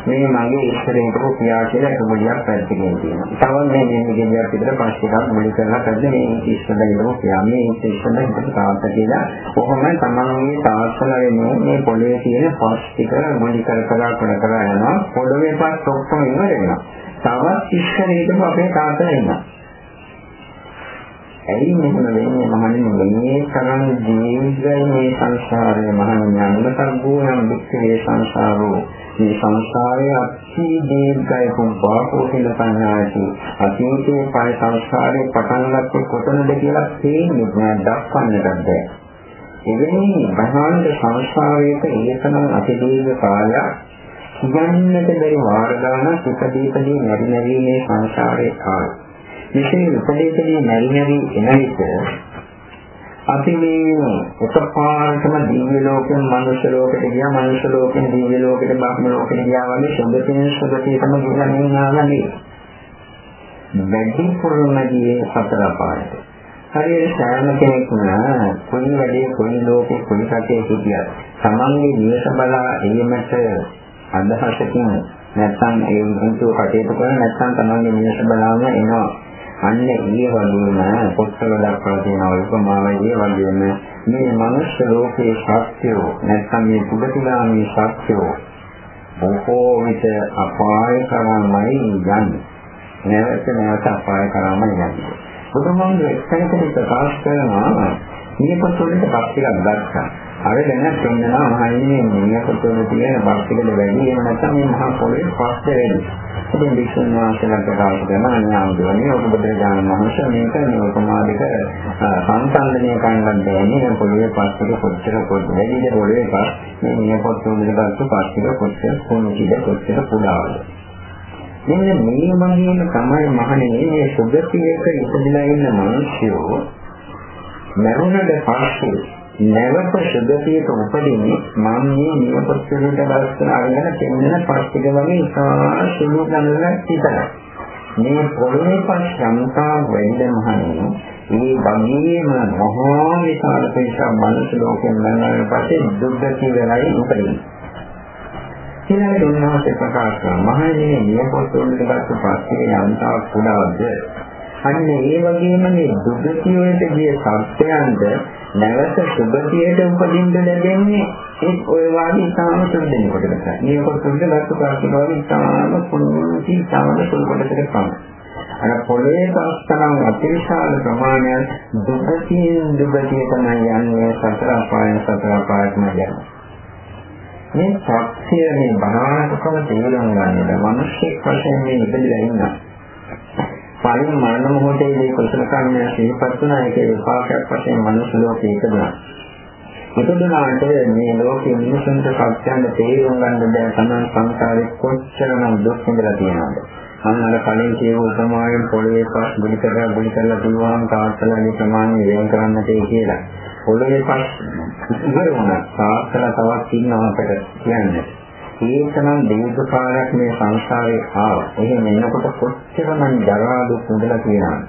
Speaker 1: මේ මගේ ඉස්සරේ හිටපු පියා කියලා එක ගොඩියක් පැත්තකින් තියෙනවා. තව මේ මේ ගෙඩියක් විතර පස් එකක් මුලි කරලා පැද්ද මේ ඉස්සරේ හිටපු පියා මේ ඉස්සරේ හිටපු තාත්තා කියලා කොහොම තමන්ගේ තාත්තලා වෙනුවෙන් මේ පොළවේ තියෙන පස් ටික මුලි කර කර කර කර යනවා. පොළවේ පස් ඔක්කොම ඉවර වෙනවා. තවත් ඉස්සරේ හිටපු අපේ තාත්තලා ඉන්නවා. ඇයි මෙහෙම වෙන්නේ? මහන්නේ මේ තරම් දීර්ඝයි මේ සංසාරයේ. මහන්නේ අනුතරගෝණම් දුක්ඛේ සංසාරෝ. මේ සංසාරයේ අති දීර්ඝයි කුම්පාකෝ කියන සංඥාති අතීතයේ පය සංසාරයේ පටන් ගත්තේ කොතනද කියලා තේින්නේ නෑ දක්වන්නට බැහැ. එවැනි බහාන්ත සංසාරයක ඒකනම් අති දීර්ඝ කාලයක්. කියන්නට බැරි වාරදාන සුඛදීපදී නැරි නැරි මේ සංසාරයේ කාලය. මෙසේ උපදේශදී නැරි නැරි එන විට අපි මේ එකපාරටම දිව්‍ය ලෝකෙන් මනුෂ්‍ය ලෝකෙට ගියා මනුෂ්‍ය ලෝකෙන් දිව්‍ය ලෝකෙට බ්‍රහ්ම ලෝකෙට ගියා වගේ සුගතියෙන් සුගතියටම ගිහින් නෙවෙයි වැඩි පුරුමදී සතර පාරට හරියට සෑම කෙනෙක්ම කොයි වැඩේ කොයි ලෝකෙ කොයි රටේ හිටියත් තමන්ගේ නිවස බලා එීමට අදහසකින් නැත්නම් ඒ විදිහට කටයුතු කරන නැත්නම් තමන්ගේ නිවස බලාම එනවා. අන්න ඒ වගේම පොත්වල දක්වලා තියෙන උපමාවයි ඒ වගේම මේ මනුෂ්‍ය ලෝකයේ සත්‍යෝ නැත්නම් මේ පුදුතිලාමී සත්‍යෝ බොහෝ විට අපාය කරමයි යන්නේ. නැවත නැවත අපාය කරමයි යන්නේ. බුදුමහාමුදුරුවෝ එක්කෙනෙකුට ප්‍රකාශ කරනවා නියපොත් වලට බස් ටිකක් ගත්තා. අර දැන පෙන්නනවා මහන්නේ නියපොත් වල තියෙන බස් ටිකද වැඩි එහෙම නැත්නම් මේ මහා පොළේ පස්ස වැඩි. ඉතින් වික්ෂුන් වහන්සේලා ප්‍රකාශ කරනවා අන්‍යාවදෝනේ ඔබ බුදුරජාණන් වහන්සේ මේක නියෝපමාදික සංසන්දනය කරන්න බෑනේ පොළේ පස්ස ටික කොච්චර කොච්චර වැඩිද පොළේ පස් මේ නියපොත් වල ගත්ත පස් ටික කොච්චර කොහොමද කොච්චර පුඩාවද. මෙන්න මේ වගේම තමයි මහණෙනි මේ සුගතියක ඉපදලා ඉන්න මිනිස්සුયો මරුණට පස්සේ නැවත සුගතියට උපදින්නේ මම මේ නියපොත්තේට දැස්තන අරගෙන දෙන්න පස්සේ වගේ ඉතා සුළු ගණනක් හිතලා. මේ පොළොවේ පස් සංකා වෙන්න මහණෙනි මේ වගේම මහා විශාල පිටක් මනස ලෝකෙන් මනන පස්සේ දුක්ගති වෙලයි උපදින්නේ. ඊළඟට උන්වහන්සේ ප්‍රකාශ කරනවා මහණෙනි නියපොත්තේට දැස්ත පස්සේ යන්තා කුඩාද? අන්න ඒ වගේම මේ දුගතිය වලට ගිය සත්‍යයන්ද නැවත සුගතියට උපදින්න ලැබෙන්නේ ඒ ඔය වාගේ ඉතාම සුදුදෙන කොටකට. මේ කොටසට ලක්ෂ ප්‍රාතික වගේ ඉතාම පුංචි ඉතාම සුළු කොටකට පමණයි. අර පොළේ පස්තරම් අතිවිශාල ප්‍රමාණයක් දුගතියෙන් දුගතිය තමයි යන්නේ සතර අපායන් සතර අපායටම යන්නේ. මේ සත්‍ය මේ බණාකම තේරුම් ගන්නද මිනිස්සෙක් වශයෙන් මේ ඉඳලා ඉන්නවා. පරිම මරණ මොහොතේදී කුසල කර්මය සිහිපත් වුණා ඒකේ විපාකයක් වශයෙන් මනුස්ස ලෝකේ ඉපදුණා. ඉපදුනාට මේ ලෝකේ මිනිසුන්ට සත්‍යයන් තේරුම් ගන්න බැහැ තමයි සංසාරේ කොච්චරනම් දුක් විඳලා තියෙනවද. අන්නර කලින් කියව උපමාවෙන් පොළවේ පස් බුලි කරලා බුලි කරලා තියුවාම තාත්තලාගේ ප්‍රමාණය වෙන කරන්නට ඒ කියලා. පොළවේ පස් ඉවර වුණා. තාත්තලා තවත් ඉන්නවා අපිට කියන්නේ. ඒකනම් දීර්ඝ කාලයක් මේ සංසාරේ ආවා. එහෙම එනකොට කොච්චරනම් ජරා දුක් විඳලා තියෙනවද?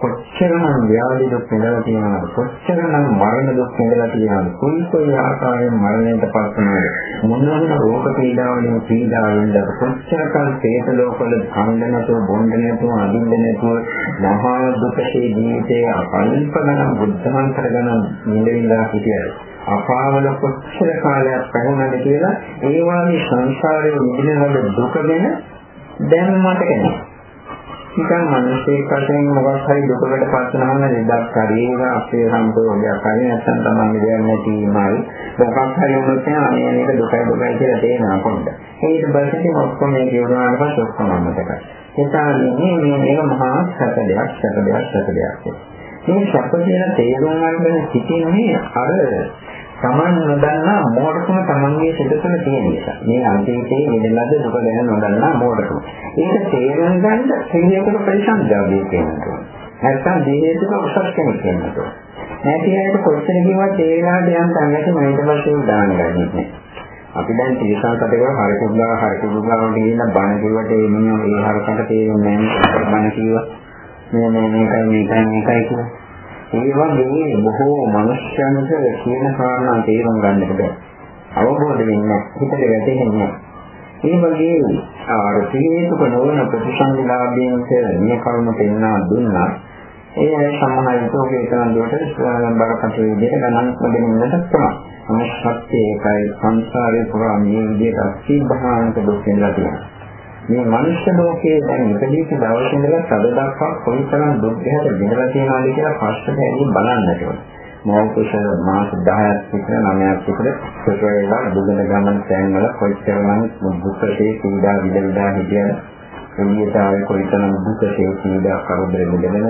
Speaker 1: කොච්චරනම් ව්‍යාධි දුක් විඳලා තියෙනවද? කොච්චරනම් මරණ දුක් විඳලා තියෙනවද? කොයි කොයි ආකාරයෙන් මරණයට පත් වෙනවද? මොන මොන රෝග පීඩාවලින් පීඩා වෙනවද? කොච්චරකල් හේත ලෝකවල කන්න නැතුව, බොන්න නැතුව, අඳින්න නැතුව මහා දුකේ ජීවිතයේ අකල්ප ගණන් බුද්ධමන්තර ගණන් නිඳින්දා හිටියද? අපාවල කොච්චර කාලයක් පැවුණාද කියලා ඒ වගේ සංසාරයේ විඳින ලද දුක ගැන දැන් මට කෙනෙක්. නිකන් මිනිස්සේ කටෙන් මොකක් හරි දුකකට පත් වෙනවම ලෙඩක් හරි අපේ සම්පූර්ණයක් හරි නැත්නම් තමන්ගේ දෙයක් නැතිවමයි මොකක් හරි වුණොත් අනේ මේක දුකයි දුකයි කියලා තේරෙනවා කොහොමද? ඊට පස්සේ ඔක්කොම මේ කියවනාට පස්සේ ඔක්කොම මතකයි ඒතාවනේ මේ මේක මහා සැප දෙයක් සැප දෙයක් සැප දෙයක්. මේ සැප කියන තේරුම් ගන්න සිටින්නේ අර Taman නොදන්නා මෝඩකම Tamanගේ සිත තුළ තියෙන නිසා. මේ අන්තිමේ නිදලද දුක ගැන නොදන්නා මෝඩකම. ඒක තේරුම් ගන්න සිහියකට පරිසම්ජාබේ කියනවා. නැත්තම් දේහයක උසස් කෙනෙක් කියනවා. නැති අයට කොච්චර කිව්වත් ඒ වෙලාවට යම් තැනකට මනිට පස්සේ උදාන ගන්නෙ අපි දැන් තිරසන් කටේක හරි කුඩා හරි කුඩා වගේ බණ කිව්වට ඒ මිනිහ ඒ හරකට තේරෙන්නේ නැහැ බණ කිව්වා. මේ මේ මේකයි මේකයි මේකයි කියලා. ඒ වගේ බොහෝ මනුෂ්‍යයන්ට කියන කාරණා තේරුම් ගන්නට බෑ. අවබෝධ වෙන්නේ හිතට වැටෙන්නේ ඒ වගේ අර තීේතුක නොවන ප්‍රතිසංවිලාභයෙන්ට මේ කර්ම පෙන්වා දුන්නා. ඒ සමහර විටෝකේ තරම් දුරට බරපතල විදිහට ගණන් දෙන්නට පුළුවන්. නමුත් සත්‍ය ඒකයි සංසාරේ පුරා මේ විදිහට අසීභාන්ත දුක් වෙනවා තියෙනවා. මේ මනුෂ්‍ය ලෝකයේ දැන් ඉපදීච්ච දවසේ ඉඳලා සද දක්වා කොයිතරම් දුක් ගැට විඳලා තියෙනවද කියලා ප්‍රශ්නට ඇදී බලන්නට ඕනේ. මෞකෂ මාස 10ක් විතර 9ක් විතර සුවේලා දුගන ගමන් තැන්වල කොයිතරම් දුක්ඛේ පීඩා විඳලා හිටියද එළියට ආවේ කොයිතරම් දුක්ඛේ පීඩා කරදර විඳගෙන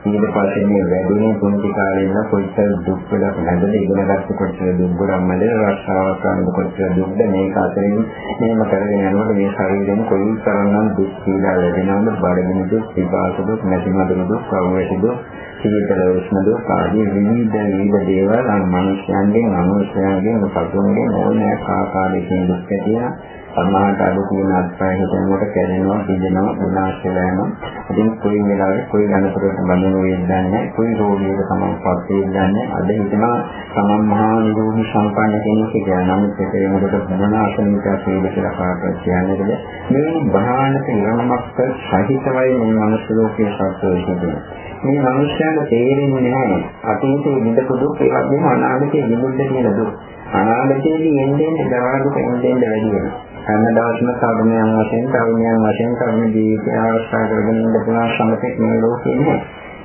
Speaker 1: ඊට පස්සේ මේ වැඩිනේ පුංචි කාලේ ඉන්න කොච්චර දුක් වලක් නැදද? ඉගෙන ගත්ත කොච්චර දුක් ගොඩක් මැද රස්සාව කරන කොච්චර දුක්ද? මේක අතරින් මේම කරගෙන යනකොට මේ ශරීරයෙන් කොයි තරම්නම් දුක් පීඩා ලැබෙනවද? බඩගිනි දුක් විපාක දුක් නැතිමදුන දුක් කවුරුද දුක් සීතල උෂ්ණ දුක් ආදී විවිධ විවිධ දේවල් අන් මනුෂ්‍යයන්ගෙන් මනුෂ්‍යයන්ගෙන් සතුන්ගෙන් ඕනෑ ආකාරයකින් දුක් ඇතිවෙනවා සමාහට අඩු තියෙන අත්පය හිතනකොට කැරෙනවා, පිළිනවා, විනාශ වෙනවා. ඉතින් කොයි වෙලාවෙ කොයි ධනතරට බඳිනු වෙන්නේ කොයි රෝගයක සමන්පත් වෙන්නේ අද හිතනවා සමන් මහා නිරෝධි සම්පන්න කෙනෙක් කියලා. නමුත් ඒක වෙනකොට මොනවාසනික වේද කියලා කාටවත් කියන්නේද? මේ භයානක නිරමමක් සහිතවයි මේ මනුස්ස ලෝකයේ සත්‍යය තිබෙන්නේ. මේ මනුෂ්‍යයන්ට තේරෙන්නේ නැහැ අතීතයේ විඳපු දුක් ඒ වගේම අනාගතයේ විඳින්න තියෙන දුක්. අනාගතයේදී එන්නේ දරා දුක එන්නේ වැඩි වෙනවා. හැම දවසම කර්මයන් වශයෙන් කර්මයන් වශයෙන් කර්ම ජීවිතය ආරක්ෂා කරගෙන ඉන්න පුළුවන් සමතෙක් මේ ලෝකේ නෑ.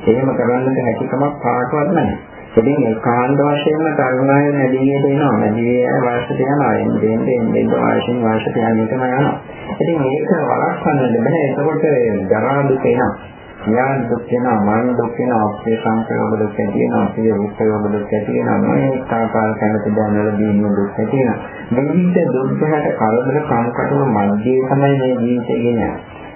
Speaker 1: එහෙම කරන්නට හැකියාවක් කාටවත් නැහැ. ඉතින් ඒ කාණ්ඩ වශයෙන්ම තරුණය නැදීට එනවා. නැදී වයසට යනවා. එන්නේ එන්නේ වයසින් වයසට යන්නටම යනවා. ඉතින් මේක වළක්වන්න බෑ. එතකොට ජරා දුක එනවා. ඥාන දුක් වෙනවා, මාන දුක් වෙනවා, අපේ සංකල්ප දුක් ඇතිවෙනවා, අපේ විස්තරවල දුක් ඇතිවෙනවා, මේ ආකාර කැමති දැනවල දීන දුක් ඇතිවෙනවා. විවිධ දුක්ඛයට කලබල සංකටවල මැදේ තමයි මේ ජීවිතය ගෙනන්නේ.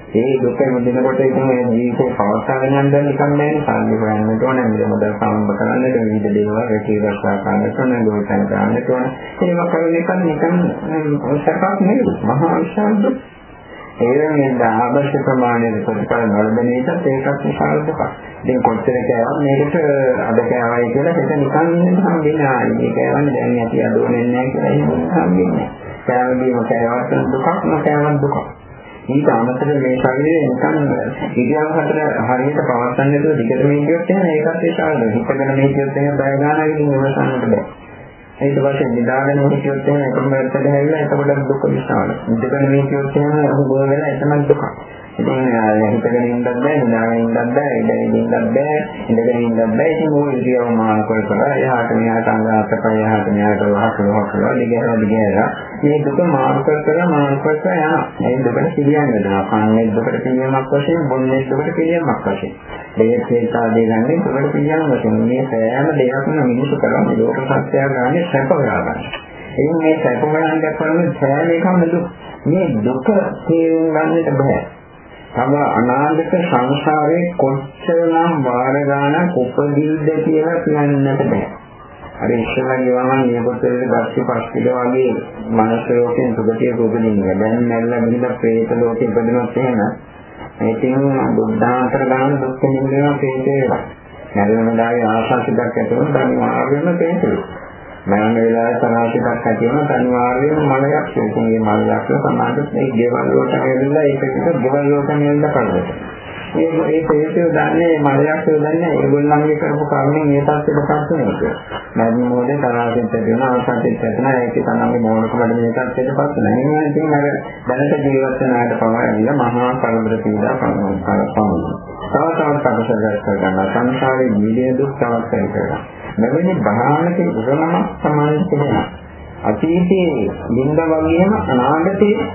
Speaker 1: ඒ දුක මුදිනකොට ඉතින් මේ ජීවිතේ පවත්වාගෙන යන්න නිකන් නෑනේ සාධ්‍ය හොයන්නට ඕන නේද මොදල් සම්බ කරන්නට විවිධ දේවල් රැකී රක්ෂා කරන්නට ඕන දෝෂයන් ගන්නට ඕන ඒවා කරන එක නිකන් සකස් නෙවෙයි මහා විශාල දුක් ඒ වෙන ආවශ්‍ය ප්‍රමාණයට ප්‍රතිඵල නොලැබෙන එකත් ඒකත් විශාල දුකක්. ඉතින් කොච්චර කෑවත් මේකට අද කෑවයි කියලා හිත නිකන් හම්බෙන්නේ නැහැ. මේ කෑවන්නේ දැන් ඇති අදෝන්නේ නැහැ කියලා එහෙම හම්බෙන්නේ නැහැ. කෑවදීම කෑවත් දුකක් නොකෑවත් දුකක්. ඊට අමතරව මේ ශරීරය නිකන් ඉරියව් හතර හරියට පවත්වන්න නැතුව දිගටම ඉඳියොත් එහෙනම් ඒකත් විශාලද හිතගෙන මේ කියොත් එහෙනම් බය ගන්නකින් ඉවසන්නට බෑ ඊට පස්සේ නිදාගෙන හිටියොත් එහෙනම් එකම පැත්තට හැරිලා එතකොට දුක විශාලයි ඉඳගෙන මේ කියොත් එහෙනම් අහු ගොඩ වෙලා එතනක් දුකක් ඉතින් හිතගෙන ඉන්නත් බෑ, නිදාගෙන ඉන්නත් බෑ, ඉඳගෙන ඉන්නත් බෑ, ඉඳගෙන ඉන්නත් බෑ. ඉතින් මොකද ඉතියව මාන කර කර එහාට මෙහාට අංගාතපය එහාට මෙහාට වහකල වහකල දිගහැර දිගහැර මේ දුක මාන කර කර මාන කර කර යනවා. මේ දුකට පිළියම් වෙනවා. කන්නේ දුකට පිළියමක් වශයෙන්, බොන්නේ දුකට පිළියමක් වශයෙන්. මේ හේතාදී ගන්නේ දුකට පිළියම් වශයෙන්. මේ සෑම දෙයක්ම මිනිසු කරන්නේ ලෝක සත්‍යය ගන්නේ සැප හොයා ගන්න. එයින් මේ සැප හොයන්න දක්වන සෑම එකම දුක. මේ දුක තේරුම් ගන්නට බෑ. තම අනාගත සංසාරේ කොච්චරනම් වාර ගානක් උපදීද කියලා කියන්නට බෑ. අර ඉස්සෙල්ලා ගියාම මේ පොතේ දැක්ක පස්තිල වගේ මනස ලෝකෙන් සුගතිය උපදින්නේ. දැන් නැල්ල ගිහින් ප්‍රේත ලෝකෙ ඉපදෙනත් එහෙම. ඉතින් බුද්ධාන්තර ගන්න දුක් නිමිනවා ප්‍රේතේ. නැල්ලම දාගේ ආශාසිතක් ඇති වුණා අනිවාර්යයෙන්ම ප්‍රේතේ. මරණ වේලාවේ සනාසිතක් ඇති වෙනවා අනිවාර්යයෙන්ම මලයක් ඒකේ මලයක් සමානට ඒ ගෙවල් වලට ඇවිල්ලා ඒකකට ගෙවල් වලට ඇවිල්ලා කරදර. ඒ ඒ ප්‍රේතයෝ දන්නේ මලයක් දන්නේ ඒගොල්ලන්ගේ කරපු කර්මෙන් ඒ තත්ත්වයට පත් වෙනවා. මරණ මොහොතේ තරහින් තේරෙන අවසන්තින් තේරෙන ඒකේ තමයි මොනකම මේ තත්ත්වයට පත් වෙනවා. ඒ කියන්නේ ඉතින් අර දැනට ජීවත් වෙන අයට පවා මහා කරදර පීඩා පමුණුනවා. තව තවත් අපසරයක් කරගන්න සංසාරේ ජීවිතය දුක් තවත් කරගන්න. මෙවැනි භයානක ඉරණම සමාන තිබෙනවා. අතීතයේ ලිංග වගේම අනාගතයේ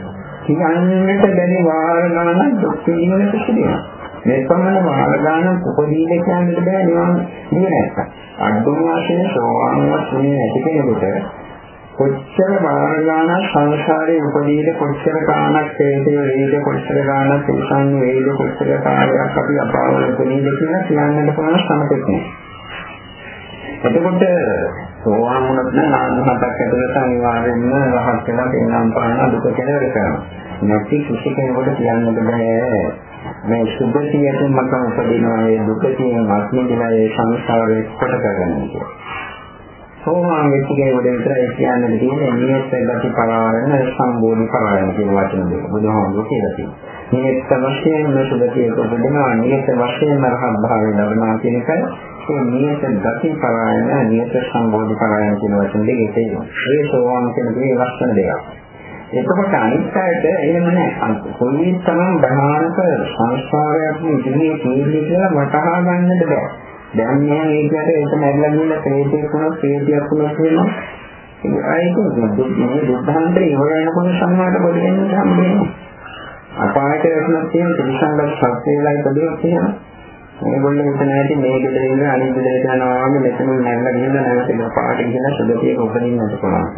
Speaker 1: කියන්නට බැරි වාර ගණනක් දුක් විඳින්නට සිදුවෙනවා. මේ සම්මන වාර ගණනක් උපදීන කියන්නට බෑ නිවන් නිවන නැත්තම්. අඩුම වශයෙන් සෝවාන් වුණේ නැති කෙනෙකුට කොච්චර වාර ගණනක් සංසාරේ උපදීන කොච්චර ගණනක් හේතු වේද කොච්චර ගණනක් සංසං වේද කොච්චර කාලයක් අපි අපාවල උපදීන කියලා කියන්නට පුළුවන් සමතෙක් නෑ. එතකොට සෝවාන් වුණත් නම් නාම හතක් ඇතුළත අනිවාර්යෙන්ම රහත් වෙලා තේනම් පාන දුක කෙලවර කරනවා. නැති කිසි කෙනෙකුට කියන්නත් බෑ මේ සුභතියෙන් මට උපදිනවා මේ දුකකින් අත්මිදලා ඒ සංසාරේ කොට කරගන්න කියලා. සෝවාන් වෙච්ච කෙනෙකුට විතරයි කියන්න තියෙන්නේ නියත ගති පරායන සම්බෝධි පරායන කියන වචන දෙක. බුදුහාමුදුරුවෝ කියලා තියෙනවා. නියත වශයෙන්ම සුභතියට උපදිනවා නියත වශයෙන්ම රහත් භාවය ලබනවා කියන එකයි ඒ නියත ගති පරායන නියත සම්බෝධි පරායන කියන වචන දෙකේ තියෙනවා. ඒ සෝවාන් කියන දේ ලක්ෂණ දෙකක්. එතකොට අනිත් අයට එහෙම නැහැ. කොයි තරම් බහානක සංස්කාරයක් ඉදිරියේ තියෙන්නේ කියලා වටහා ගන්නද බෑ. දැන් මම ඒකට ඒක නැගලා ගිහලා ප්‍රේතයක් වුණා ප්‍රේතියක් වුණා කියනවා. ඒක මේ බුද්ධාන්තරේ ඉවර වෙනකොට සම්මාට පොඩි වෙනකම් හම්බෙන්නේ. අපායට වැටුණා කියන ත්‍රිසංගත සත්‍යයලා ඉදලා තියෙනවා. මේගොල්ලෝ හිතන ඇති මේ ගෙදර ඉන්න අනිත් ගෙදරට යනවා වගේ මෙතන නැගලා ගිහලා නැවත පාට ගිහලා සුදතියක උපදින්නට පුළුවන්.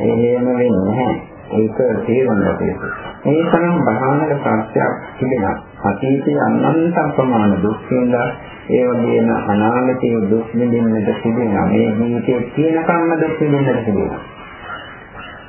Speaker 1: ඒ හේම වෙන්නේ නැහැ. ඒක තේරුම් ගන්න මේ තරම් බහානක සත්‍යයක් තිබෙනවා. අතීතයේ අනන්ත ප්‍රමාණ දුක් විඳලා ඒ වගේම අනාගතයේ දුක් විඳින්නට සිදුවෙනවා. මේ ජීවිතයේ තියෙන කම්ම දුක් විඳින්නට සිදුවෙනවා.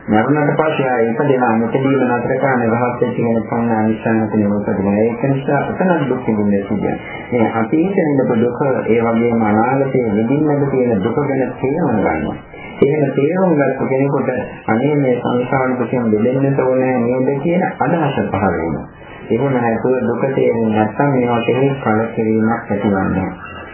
Speaker 1: මරණයට පස්සේ ආ ඉපදෙන මෙතනදීම නතර කරන්න රහත් වෙච්ච කෙනෙක් පන්න අනිශ්චයනක නිරෝධදින ඒක නිසා එතන දුක් විඳින්න සිදුවේ. මේ අතීතේ ඉඳපු දුක ඒ වගේම අනාගතයේ විඳින්නද තියෙන දුක ගැන තේරුම් ගන්නවා. එහෙම තේරුම් ගත්ත කෙනෙකුට අනේ මේ සංසාර දුකෙන් මිදෙන්න ඕනේ නේද කියන අදහස පහළ වෙනවා. එහෙම නැතුව දුක තේරෙන්නේ නැත්නම් මේවා කෙරෙහි කලකිරීමක් ඇතිවන්නේ.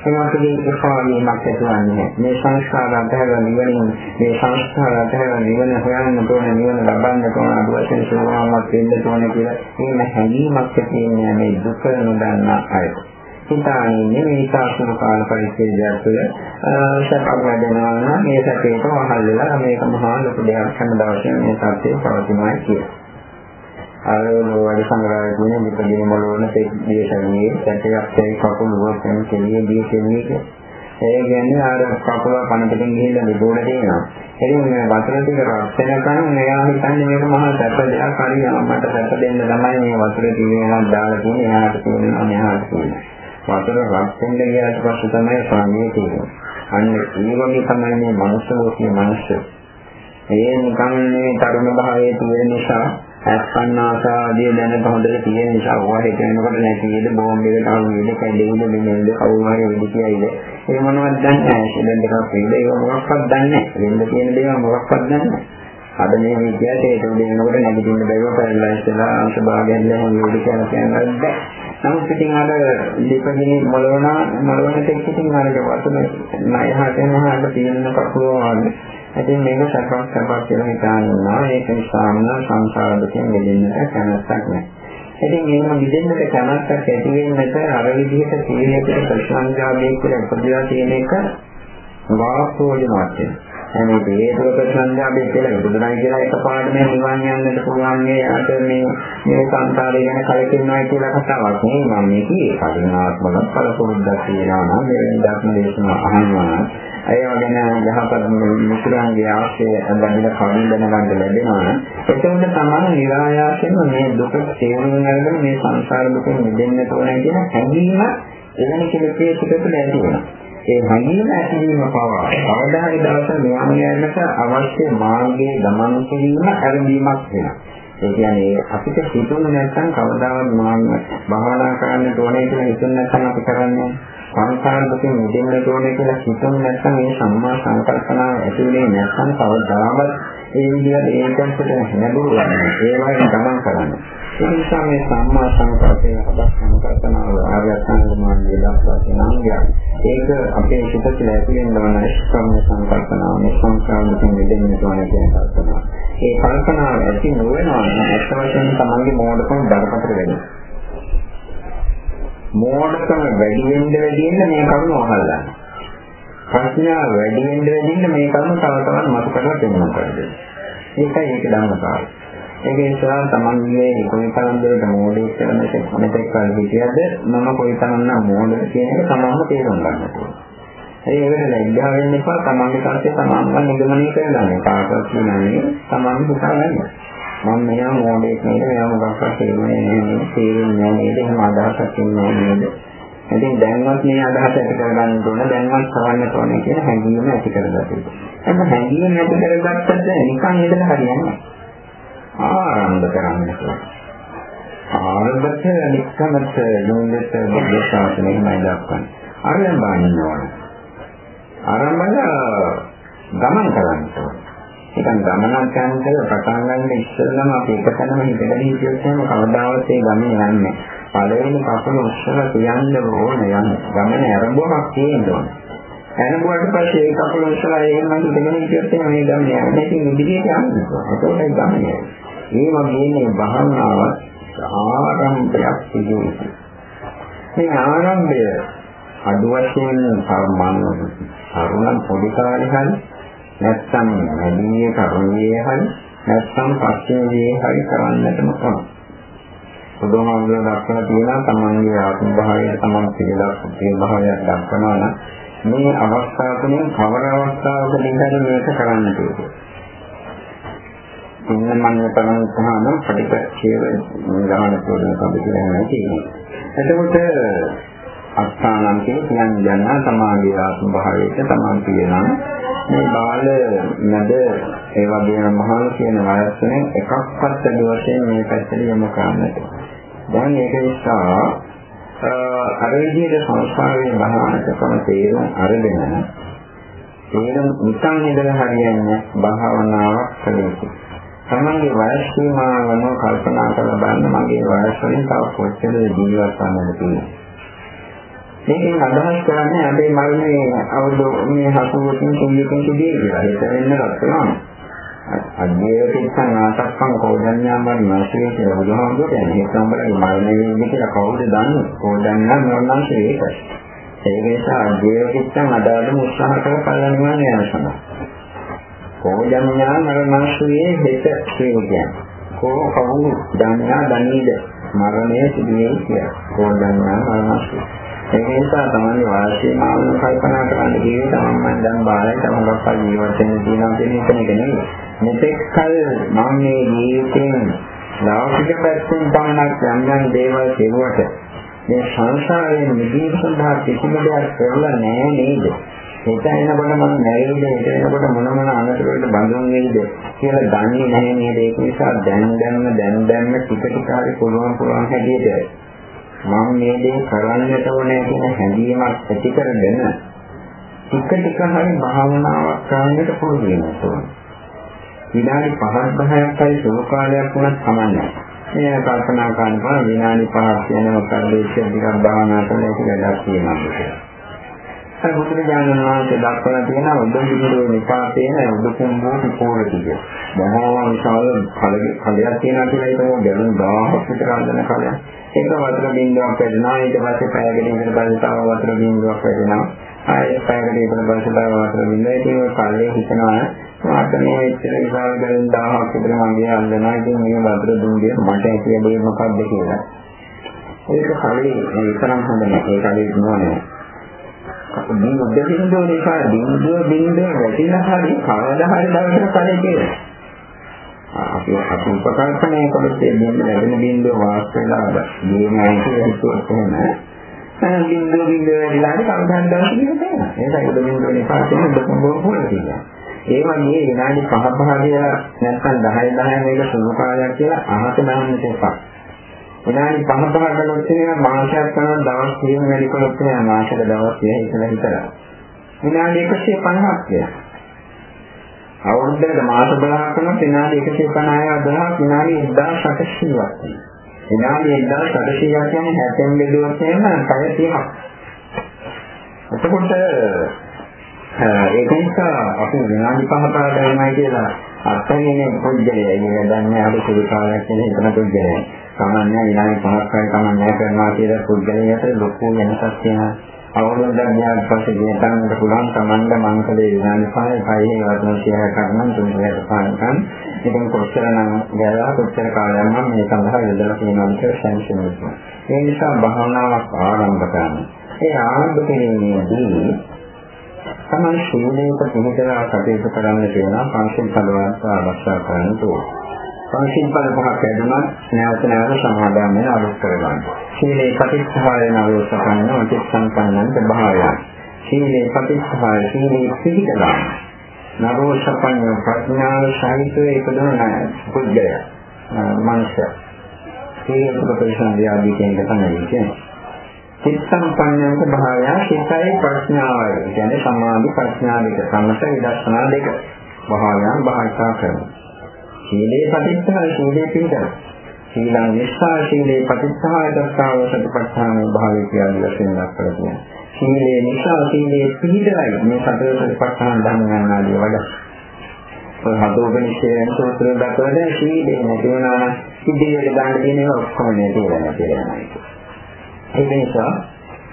Speaker 1: ඒවාගේ එපාවීමක් ඇතිවන්නේ මේ සංස්කාර අධහැර නිවනින් මේ සංස්කාර අධහැර නිවන හොයන්න තෝරන නිවන ලබන්න තෝරන අදවශයෙන් සෝවාන්වත් වෙන්න තෝරන කියලා මේ හැඟීමක් ඇතිවෙන්නේ මේ දුක නොදන්නා අයට. හිතාන්නේ මේ තාක්ෂණ කාල පරිච්ඡේදයක් තුළ සැපක් වැඩෙනවා නම් මේ සැපේට වහල් වෙලා මේක මහා ලොකු දෙයක් හැම දවසෙම මේ සත්‍යය පවතිනවා කියලා. අර ලෝවැඩ සංග්‍රහය කියන්නේ මෙතන මොළවන තෙක් දේශනේ සැපයක් ඒ කකුල වෝසෙන් කෙලිය දී කෙලිය ඒ කියන්නේ අර කකුල පණකටින් ගිහිල්ලා නිබෝඩ තියෙනවා. ඉතින් මේ වතුර ටික රත් වෙනකන් මෙයා හිතන්නේ මේක මහා සැප දෙයක් හරි මට සැප දෙන්න තමයි මේ වතුර තියෙනවා දාලා තියෙන්නේ එහාට තියෙනවා මෙහාට තියෙනවා. වතුර රත් වෙන්න ගියාට පස්සේ තමයි ප්‍රාණිය තියෙන්නේ. අන්න ඒ වගේ තමයි මේ මනුස්සයෝ මනුස්ස. ඒ නිකන් මේ තරුණ භාවයේ තියෙන නිසා අස්පන්නාස ආදී දැනට හොඳට තියෙන නිසා ඔවා හිතනකොට නැතිද බෝම්බෙකට අහුවෙද කැඩෙයිද මෙන්නද කවුරුහරි වෙඩි කියයිද? ඒ මොනවද දන්නේ නැහැ. ෂෙලෙන් දෙකක් වෙයිද? ඒක මොකක්වත් දන්නේ නැහැ. වෙන්න තියෙන දේවල් මොකක්වත් දන්නේ නැහැ. අද මේ විද්‍යාවට ඒක දෙනකොට නැගිටින්න බැරුව පැරලයිස් වෙලා අංශ භාගයෙන් දැන් වෙඩි කියන කියනවාද නමුත් ඉතින් අර දීපගිනි මොළවන මොළවන තෙක් ඉතින් අර වතුන ණය හතෙන් හාට තියෙන කකුල වගේ ඉතින් මේක සැපක් සැපක් කියලා හිතානවා. ඒක නිසාම සංසාර දුකෙන් මිදෙන්නට කැමැත්තක් නැහැ. ඉතින් මේක මිදෙන්නට කැමැත්තක් ඇති වෙන්නට අර විදිහට සීලයකට ප්‍රතිසංජාබයේ කියලා උපදලා තියෙන එක වාස්තෝජනවත් වෙනවා. මේ හේතුක ප්‍රතිසංජාබයේ කියලා ඉදුණයි කියලා එකපාරට මේ නිවන් යන්නට පුළුවන් මේ අද මේ මේ සංසාරය ගැන කලකිරෙනවා කියලා කතාවක් නෙවෙයි මම මේ කියේ. කලිනාත්මක පළපොරුද්දක් තියෙනවා නම් මේ ධර්ම දේශනාව අහනවා ඒව ගැන යහපත් මිතුරන්ගේ අවශ්‍ය බඳින කවින් දැනගන්න ලැබෙනවා නම් එතකොට තමයි නිරායාසයෙන්ම මේ දුක තේරුම් අරගෙන මේ සංසාර දුකෙන් මිදෙන්න ඕනේ කියන හැඟීම එවැනි කෙනෙකුගේ පිටට නැති වෙනවා. ඒ හැඟීම ඇතිවීම පවා කවදා හරි දවසක නිවන් යන්නට අවශ්‍ය මාර්ගයේ ගමන් කිරීම ආරම්භීමක් වෙනවා. ඒ කියන්නේ අපිට හිතුනේ නැත්නම් කවදාවත් මාන්න භාවනා කරන්න ඕනේ කියලා හිතුනේ නැත්නම් අපි කරන්නේ සංසාර දුකෙන් මිදෙන්න ඕනේ කියලා හිතුනේ නැත්නම් මේ සම්මා සංකල්පනාව ඇති වෙන්නේ නැත්නම් කවදාවත් ඒ විදිහට ඒකන්ට නැඹුරු වෙන්නේ ඒ වගේ ගමන් කරන්නේ. ඒ නිසා මේ සම්මා සංකල්පය හදස් සංකල්පනාව ආර්ය අෂ්ටාංග මාර්ගයේ දක්වා තියෙන අංගයක්. ඒක අපේ චිත්ත කියලා ඇති වෙන වන සම්මා සංකල්පනාව මේ සංස්කාර දුකෙන් මිදෙන්න ඕනේ කියන කල්පනාව ඒ කල්පනාව ඇති නොවෙනවා නම් ඇත්ත වශයෙන්ම තමන්ගේ මෝඩකම බරපතල වෙනවා මෝඩකම වැඩි වෙන්න වැඩි වෙන්න මේ කරුණ අහලා. ප්‍රඥා වැඩි වෙන්න වැඩි වෙන්න මේ කරුණ තව තවත් මතු කරලා දෙන්නවා කරදේ. ඒකයි ඒක ධර්මතාවය. ඒක නිසා තමන්ගේ කොයි තරම් දෙයක මෝඩෙක් කරන මෙතෙක් කල් හිටියද මම කොයි තරම් නම් මෝඩ කියන එක තමන්ම තේරුම් ගන්න ඕනේ. ඒ වෙලෙ ලැජ්ජා වෙන්න එපා තමන්ගේ කර්තේ තමන්ම නිගමනය කරගන්න. කාටවත් කියන්නේ තමන්ම හිතාගන්න. මම මෙයා මොඩේක් නේද මෙයා මොකක්වත් තේරුනේ නැහැ තේරෙන්නේ නැහැ නේද එහෙම අදහසක් ඉන්නේ නේද ඉතින් දැන්වත් මේ අදහස ඇති කරගන්න ඕන දැන්වත් කරන්න ඕනේ කියන හැඟීම ඇති කරගන්න. එන්න හැඟීම ඇති කරගත්තද නිකන් ඉඳලා හරියන්නේ ආරම්භ කරන්න ඕනේ. ආරම්භක නිකමත යොමුලට බුද්ධ ශාසනයමයි දක්වන්නේ. ආරම්භ ගන්න ඕනේ. ආරම්භය ගමන් කරන්න ඕනේ. නිකන් ගමනක් යනකොට පටන් ගන්න ඉස්සෙල්ලම අපි එකතැනම හිටගෙන හිටියොත් එහෙම කවදාවත් ඒ ගමන යන්නේ නැහැ. පළවෙනි කකුල උස්සලා තියන්න ඕන යන්න. ගමන ආරම්භයක් තියෙන්න ඕන. ආරම්භුවට පස්සේ ඒ කකුල උස්සලා එහෙම හිටගෙන හිටියොත් එහෙම මේ ගමන යන්නේ. ඉතින් ඉදිරියට යන්නේ. ඒකයි ගමන. ඒ වගේ මේ භාවනාව ආරම්භයක් සිදුවෙනවා. මේ ආරම්භය අඩු වශයෙන් සාමාන්‍ය තරුණ පොඩි කාලේ හරි නැත්නම් වැඩිමිය කරුණේ හරි නැත්නම් පස්සේ හරි කරන්නටම පුළුවන්. බුදුහාමුදුරුවෝ දක්වන තියෙනවා තමන්ගේ ආත්ම භාවය තමන් පිළිලා ඒ භාවයක් දක්වනවා නම් මේ අවස්ථාවකදී කවර අවස්ථාවකදී හරි මේක කරන්න තියෙනවා. ඉන්න මම තමන් තහනම් ප්‍රතිපක්ෂේව ගාන පොඩි කම්පියුටර් එකක් තියෙනවා. එතකොට අස්ථානම් කියන්නේ යන තමාගේ ආත්ම භාවයට තමන් කියනවා මේ බාල නද ඒ වගේම මහල් කියන වයස් වලින් එකක්වත් අඩු වශයෙන් මේ පැත්තට යොමු කරන්නට. දැන් ඒක නිසා අර විදිහට සංස්කාරයේ මහානකම තේරුම් අරගෙන තේරුම් නිකන් ඉඳලා හරියන්නේ භාවනාවක් කළේ. තමන්ගේ වයස් සීමාවන කල්පනා කරලා බලන්න මගේ වයස් වලින් තව කොච්චර ජීවත් වෙන්නද කියලා. මේකෙන් අදහස් කරන්නේ අපේ මරණය අවුරුදු මේ 80කින් 100කින් කිදී කියලා. ඒක වෙන්න ලක්ෂණ. අධ්‍යයනිකයන් ආසක්කම් කෝදඤ්ඤාම මනසේ කියලා බුදුහාමුදුරුවෝ කියන්නේ ඒක සම්බරයි මරණය වෙන්නේ කියලා කවුද දන්නේ කෝදඤ්ඤාම මරණාංශය ඒකයි ඒක නිසා අධ්‍යයනිකයන් අදාළම උත්සාහ කරලා කල්යනා යන සඳහා කෝදඤ්ඤා මරණාංශයේ හෙට කියන්නේ කෝ කවුරු දඤ්ඤා දනීද මරණය සිදුවේ කියලා කෝදඤ්ඤා මරණාංශය ඒ නිසා තමයි වාසිය මානව කල්පනා කරන්න ගියේ තමයි මම දැන් බාරයි තමගප්පා ජීවත් වෙන්න තියෙනවා කියන එක නෙවෙයි. මෙතෙක් කල මම මේ ජීවිතයෙන් ලෞකික පැත්තෙන් පමණක් යම් යම් දේවල් කෙරුවට මේ සංසාරයෙන් මිදීම සඳහා කිසිම දෙයක් කරලා නැහැ නේද? හිත එනකොට මම නැරෙයිද හිත එනකොට මොන මොන අනතුරකට බඳුන් වෙයිද කියලා දන්නේ නැහැ නේද? ඒක නිසා දැන් දැන්ම දැන් දැන්ම ටික ටික හරි පුළුවන් පුළුවන් හැටියට මම මේ දේ කරන්නට ඕනේ කියන හැඟීමක් ඇති කරගෙන ටික ටික හරි භාවනාවක් කරන්නට පුරුදු වෙනවා ඕනේ. විනාඩි 5ක් 10ක් හරි සුළු කාලයක් වුණත් කමන්නේ. මේ කල්පනා කරනවා විනාඩි 5ක් කියන මොකක්ද ඒක ටිකක් භාවනා කරන එක වැඩක් තියෙනවා කියලා. අර බුදුරජාණන් වහන්සේ දක්වලා තියෙන උද්දෝෂිකෝ නිපාතේන උද්දකුම්බෝ පිපෝරතිය. බොහෝම විශාල කලයක් තියෙනවා කියලා ඒක ගැලුම් 1000ක් විතර අඳන කලයක්. ඒක වතුර බින්දුවක් වැටෙනවා. ඊට පස්සේ පැයකට ඉඳලා පස්සේ තව වතුර බින්දුවක් වැටෙනවා. ආයෙත් පැයකට ඉඳලා පස්සේ තව වතුර බින්දුවක්. ඉතින් ඔය කල්ලේ හිතනවා මාත් මේ ඉච්චර විශාල ගලන් 1000ක් විතර මගේ අල්ලනවා. ඉතින් මේ වතුර දුන්නේ මට ඇතිය දෙයක් මොකක්ද කියලා. ඒක කලේ විතරක් හොඳ නැහැ ඒ කලේ නෝනේ බින්දුව බින්දුව නිසා බින්දුව බින්දුව වැටිලා හරි කවදා හරි දවසක කලේ කියලා අපි අපි උපකල්පනය කළොත් මේ ලැබෙන බින්දුව වාස් වෙලා මේ නැහැ හිතුවොත් එහෙම බින්දුව බින්දුව වෙලා කවදාද දවස් කියලා තියෙනවා. ඒකයි උඩ බින්දුව නිසා තියෙන දුකම බොහෝ තියෙනවා. ඒ වගේ විනාඩි 5 5 කියලා නැත්නම් 10 10 මේක සුළු කාලයක් කියලා අහක දාන්න එපා. විනාඩි 5 5 කළොත් තියෙන මාසයක් කරන දවස් 30 වැඩි කළොත් තියෙන මාසයක දවස් 30 හිතලා හිතලා. විනාඩි 150ක් කියලා. අවුරුද්දකට මාස 12ක් කරනකොට විනාඩි 150 1000ක් විනාඩි 1800ක්. විනාඩි 1800ක් කියන්නේ හැතෙන් බෙදුවොත් එහෙම පැය 30ක්. එතකොට ඒක නිසා අපි විනාඩි 5 පාර ගන්නයි කියලා අත්හැරීමේ පුද්ගලයයි කියන දන්නේ අර සුළු කාලයක් කියන හිතන පුද්ගලයයි. සාමාන්‍ය විනාඩි 5ක් හරි කමන්නේ කරනවා කියලා පුද්ගලයාට ලොකු වෙනසක් තියෙනවා. අවුරුද්දක් ගියාට පස්සේ ගියතන්ට පුළුවන් Tamanda මංකලේ විනාඩි 5යි 5යි වතුන 30 කරනම් 300ට පානකම් ඉතින් කොච්චරනම් ගියලා කොච්චර කාලයක් මම මේ සඳහා යොදලා තියෙනවා කියලා සංශය වෙනවා ඒ නිසා භාවනාවක් ආරම්භ කරන්න. ඒ ආරම්භ කිරීමේදී තමයි ශීලයක පිළිතලා කටයුතු කරන්න තියෙනවා පංචෙන් පදවත් ආරක්ෂා කරන්න ඕනේ පංචින් පද පහක් වැඩුණා නැවත නැවත සමාදන් වෙන අලුත් කරගන්න. සීලේ ප්‍රතිස්ථාය නවෝ සපන්න අතිත් සම්පන්නන්ත භාවය. සීලේ ප්‍රතිස්ථාය සීලේ පිළිකලා. නවෝ සපන්න ප්‍රඥාව සහිතව ඉපදුන පුද්ගලය. මනුෂ්‍ය. සීල ප්‍රතිසංදී ආදී කියන තමයි කියන්නේ. චිත්ත සම්පන්නන්ත භාවය චිත්තයි ප්‍රඥාවයි. කියන්නේ සමාධි ප්‍රඥා දෙක සමත විදර්ශනා දෙක. භාවයන් භාවිතා කරනවා. සීලේ ප්‍රතිස්ථාය සීලේ පිළිදන. සීලං නිස්සා සීලේ ප්‍රතිස්ථාය දස්සාව සතිපට්ඨාන භාවය කියලා වශයෙන් දක්වලා තියෙනවා. සීලේ නිසා සීලේ පිළිදරයි මේ සතර සතිපට්ඨාන ධර්මයන් ආදී වඩා. ඔය හදෝපනිෂයෙන් සූත්‍රය දක්වලා සීලේ නැති වුණා ඉදිරියට ගන්න තියෙන ඔක්කොම නැති වෙනවා කියලා. ඒක නිසා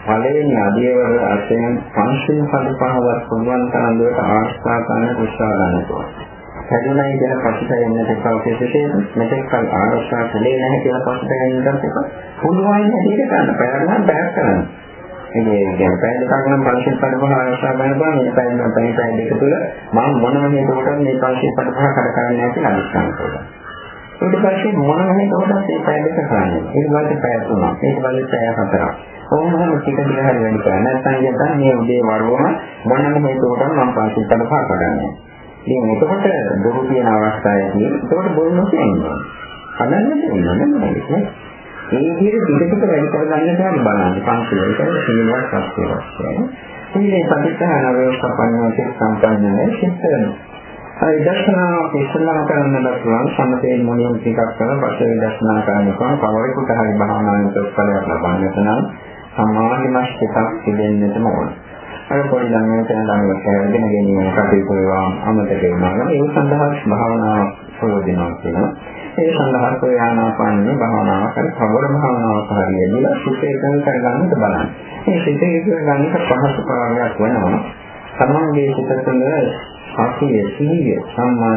Speaker 1: පළවෙනි අධ්‍යයවර අධ්‍යයන පංචශීල පද පහවත් පුළුවන් තරම් දුරට ආස්ථා කරන්න උත්සාහ ගන්නවා. හැදුණයි කියන පසුතැවෙන්නට එපා කියලා මෙතෙක් කල ආරක්ෂා කළේ නැහැ කියලා පසුතැවෙන්නට එපා. පුළුවන් හැටියට ගන්න. පැයකට පැයක් කරන්න. ඉතින් කියන්නේ පැය දෙකක් නම් පංචශීල පද පහ ආරක්ෂා කරනවා මේ පැය නම් පැය පැය දෙක තුල මම මොනම හේතුවකට මේ පංචශීල පද පහ කඩ කරන්නේ නැහැ කියලා අනිස්කාර කරනවා. ඊට පස්සේ මොනම හේතුවකට මේ පැය දෙක කරන්නේ. ඊට පස්සේ පැය තුනක්. ඊට පස්සේ පැය හතරක්. ඕනම ටික ටික හරි වැඩි කරන්න. නැත්නම් කියන්න මේ උදේ වරුවම මොනම හේතුවකට මම පංචශීල පද පහ කඩන්නේ. ඉතින් එතකොට බොරු කියන අවස්ථාවේදී එතකොට බොරු නොකියන්නේ. අනන්නට වෙනවද නේද? ඒ විදිහට ටික ටික වැඩි කරගන්න තමයි බලන්නේ. පන්සලට සීලවත් පස්සේ. සීලේ ප්‍රතිස්ථාන වේසපන්නෝති සම්පන්නනේ සිස්තරන. ඒ දර්ශනා ඉස්සලා කරන්න ලක්වන සම්පේ මොනියම් ටිකක් කරන පස්සේ දර්ශනා කරනකොට කවරෙකුට හරි භාවනාවේ ප්‍රතිඵලයක් ලබන්නට නම් සමාධිමත් එකක් තිබෙන්නටම ඕන. අර පොඩි ළමයෙක් වෙන ළමයෙක් හැදගෙන ගැනීම කටයුතු ඒවා අමතක වෙනවා. ඒ සඳහා භාවනාව ප්‍රයෝජනවත් වෙනවා. ඒ සඳහා ප්‍රයාණාපාන්නේ භාවනාව කර කවර භාවනාවක් හරියදී සිතේ එකඟ කරගන්නට බලන්න. මේ සිතේ එකඟ ගන්නට පහසු කාර්යයක් වෙනවා. තමන්ගේ සිත තුළ සතිය, සීය, සම්මා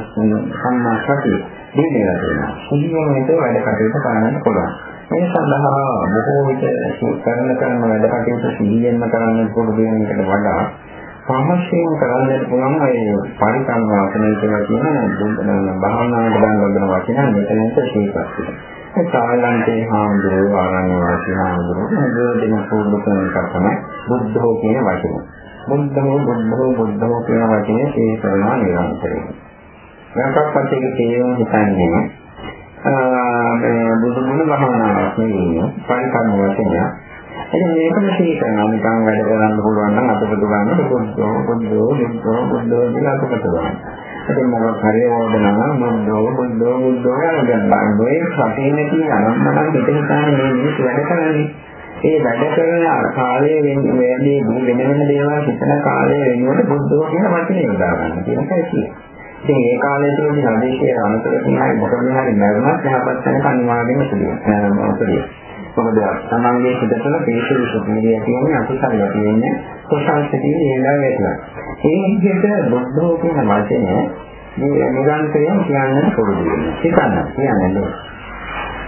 Speaker 1: සම්මා සතිය දිනලා තියෙනවා. සිහියෙන් හිත වැඩ කටයුතු කරන්න පුළුවන්. මේ සඳහා බොහෝ විට කරන කරන වැඩ කටයුතු සිහියෙන්ම කරන්න පුළුවන් වෙනකට වඩා සමස්තයෙන් කරන්නට පුළුවන් ඒ පරිසං වාසනය කියලා කියන භාවනාවට දාන වදන වචන මෙතනට තේපත් ඒ සාලන්තේ හාමුදුරුවෝ ආරණ්‍ය වාසී හාමුදුරුවෝ දෙන පොදු කෙනෙක් තමයි බුද්ධෝ කියන වචනේ. බුද්ධෝ බුද්ධෝ බුද්ධෝ කියන වචනේ තේ කරනවා නිරන්තරයෙන්. වෙනකක් පස්සේ තේරුම් හිතන්නේ මේ බුදු ගුණ භාවනාවක් නෙවෙයි පරිකර්ම වචනය. ඉතින් මේකම තේකනවා නිකන් වැඩ කරන්න පුළුවන් නම් අතපොත ගන්න බුද්ධෝ බුද්ධෝ බුද්ධෝ බුද්ධෝ කියලා අතපොත ගන්න. ඉතින් මොකක් හරි ඕදනවා බුද්ධෝ බුද්ධෝ බුද්ධෝ යන දැන් බලන්නේ සතියේ නැති අනම්මනම් පිටින් තමයි මේ මිනිස්සු වැඩ කරන්නේ. ඒ වැඩ කරන කාලයේ වෙන්නේ වෙන වෙන දේවල් හිතන කාලයේ වෙනකොට බුද්ධෝ කියන වචනේ යොදා ගන්න කියන එකයි කියන්නේ. ඉතින් ඒ කාලය තුළදී හදේශයේ අනුතරකින් හරි මොකද හරි මරුණත් යහපත් වෙන කනිවාගෙම සිදුවෙනවා. මොකද තමන්ගේ හිත තුළ පිළිසුදු සුඛිය කියන්නේ අකුසලය කියන්නේ කුසල් සිටින ඒලා වේදනා. ඒ විදිහට බුද්ධෝ කියන වචනේ මේ නිරන්තරයෙන් කියන්න පුරුදු වෙනවා. හිතන්න කියන්නේ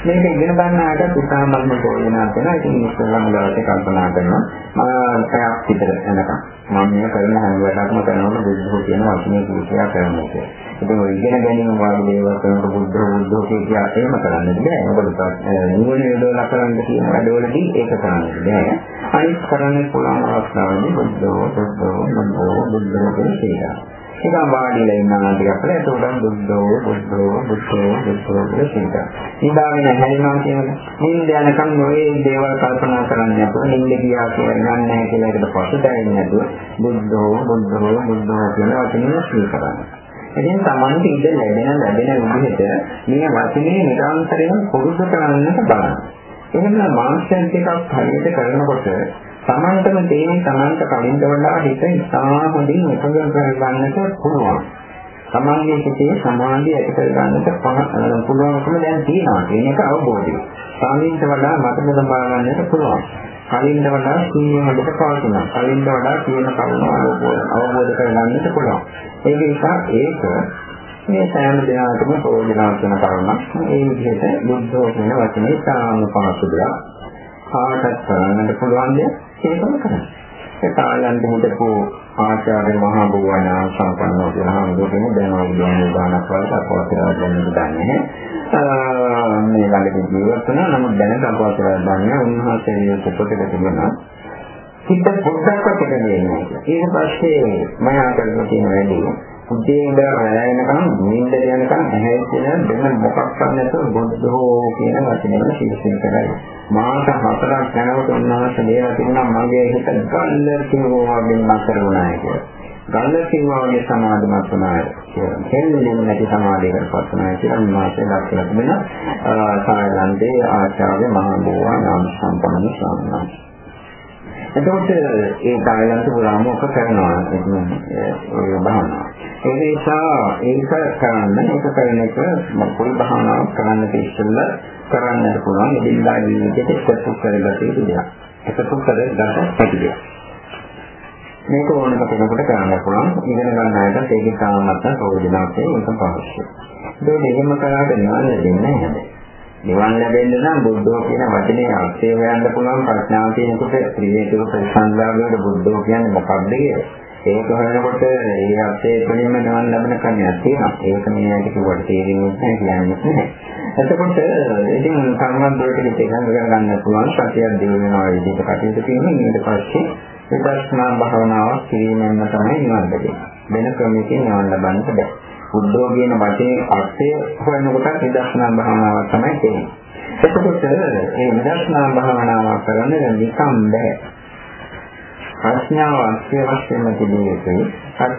Speaker 1: මේක ඉගෙන ගන්න ආයතත් ඉතාමත්ම ප්‍රයෝජනවත් වෙනවා. ඉතින් ඉස්සෙල්ලාම දවසේ කල්පනා කරනවා මම පැයක් විතර යනකම් මම මේ කරන හැම වැඩක්ම කරනකොට බුද්ධෝ කියන වචනේ කියා කරනවා කියලා. ඉතින් ඔය ඉගෙන ගැනීම වගේ දේවල් කරනකොට බුද්ධෝ බුද්ධෝ කියලා එහෙම කරන්නද බෑ. මොකද නුවණ යොදවලා කරන්න කියන වැඩවලදී ඒක කරන්නද බෑ. අනිත් කරන්න පුළුවන් අවස්ථාවදී බුද්ධෝ බුද්ධෝ බුද්ධෝ බුද්ධෝ කියලා නිකන් වාඩිලා ඉන්නවා ටිකක් කියලා ඒකට බුද්ධෝ බුද්ධෝ බුද්ධෝ බුද්ධෝ කියලා කියනවා. නිදාගෙන හැලෙනවා කියන්නේ නිින්ද යනකම් නොවේ දේවල් කල්පනා කරන්නේ නැතුව නිින්ද ගියා කියලා ගන්න නැහැ කියලා ඒකට පසුතැවෙන්නේ නැතුව බුද්ධෝ බුද්ධෝ බුද්ධෝ කියන වචනේ ශ්‍රී කරන්නේ. ඉතින් Tamante ඉඳ ලැබෙන ලැබෙන විදිහට මේ වචනේ නිරන්තරයෙන් පුරුදු කරන්නට බලන්න. එහෙනම් මානසික දෙකක් හරියට කරනකොට Tamanටම තේරෙන Tamanta කලින්ද වඩා හිත ඉතා හොඳින් එකඟ කරගන්නට පුළුවන්. Tamanගේ හිතේ සමාධිය ඇති කරගන්නට පුළුවන්කම දැන් තියෙනවා කියන එක අවබෝධය. සාමින්ට වඩා මතක තබා ගන්නට පුළුවන්. කලින්ද වඩා සීමිත හදට පවතිනවා. කලින්ද වඩා කියන කරුණ අවබෝධ කරගන්නට පුළුවන්. ඒක නිසා ඒක මේ සෑම දිනකටම ප්‍රයෝජනවත් වෙන කරුණක්. ඒ විදිහට බුද්ධෝ කියන වචනේ තාම පහසු දෙයක්. කාටත් කරන්නට පුළුවන් දෙයක්. ඒකම කරන්නේ. ඒ කාලයන් හිටපු ආචාර්ය මහා බුවනා සම්පන්නව කියලා හඳුන්වන්නේ. දැන් අවුරුදු ගානක් වලට අපවතරව දැනෙන්න දන්නේ මේ ළඟදී ජීවත් වෙන නමුත් දැනට අපවතරව දන්නේ උන්වහන්සේ මේ පොතේ තිබෙනවා හිත පොඩ්ඩක්වත් එකනේ නෑ ඊට පස්සේ මම ආකල්ප තියෙන වැඩි උදේ ඉඳලා රැය වෙනකන් නිින්ද යනකන් ඇහැ කියන දෙන්න මොකක්වත් නැතුව බුද්ධෝ කියන වචනයම ශීර්ෂයෙන් කරයි. මාස හතරක් යනකොට උන්වහන්සේ දේවා තිබුණා මගේ හිත ගල්ලර් කිව්වා වගේ නතර වුණා කියලා. ගල්ලර් කිව්වා වගේ සමාධිමත් වුණා කියලා. දෙන්නේ නැති සමාධියකට පත් වුණා කියලා උන්වහන්සේ දක්වලා තිබෙනවා. සායලන්දේ ආචාර්ය මහා බෝවා නාම සම්පන්න ස්වාමීන් වහන්සේ. එතකොට ඒ කායයන්ට පුරාම ඔක කරනවා ඒ භාවනාව. ඒ නිසා ඒක කරන්න ඒක කරන එක මොකද භාවනාවක් කරන්න ඉස්සෙල්ලා කරන්නට පුළුවන් ඉදින්දා ජීවිතේට එකතු කරගත යුතු දෙයක්. එකතු කරගත හැකි දෙයක්. මේක ඕනම කෙනෙකුට කරන්න පුළුවන්. ඉගෙන ගන්න අයට ඒක තාමත් ප්‍රයෝජනවත් ඒක පහසුයි. ඒක දෙහිම කරාට නිවන දෙන්නේ නැහැ. නිවන් ලැබෙන්න නම් බුද්ධෝ කියන වචනේ අර්ථය හොයන්න පුළුවන් ප්‍රඥාව තියෙනකොට ත්‍රිවේදක ප්‍රසංගාවලට බුද්ධෝ කියන්නේ මොකක්ද කියලා. ඒක හොයනකොට ඒ අර්ථය තුළින්ම නිවන් ලැබෙන කණයක් තියෙනවා. ඒක මේ ඇයිද කිව්වට තේරෙන්නේ නැහැ කියන්නේ නැහැ. එතකොට ඉතින් කර්මන්තවලට එකඟ කරගන්න පුළුවන් සතියක් දිනු වෙනවා විදිහට කටයුතු කිරීමෙන් ඊට පස්සේ විදර්ශනා භාවනාවක් කිරීමෙන් තමයි නිවන් ලැබෙන්නේ. වෙන ක්‍රමයකින් නිවන් ලබන්න බෑ. බුද්ධෝ කියන වචනේ අර්ථය හොයනකොට විදර්ශනා භාවනාවක් තමයි තියෙන්නේ. එතකොට මේ විදර්ශනා භාවනාව කරන්න නිකම් බෑ. ප්‍රඥාව අත්‍යවශ්‍යම තිබෙන්නේ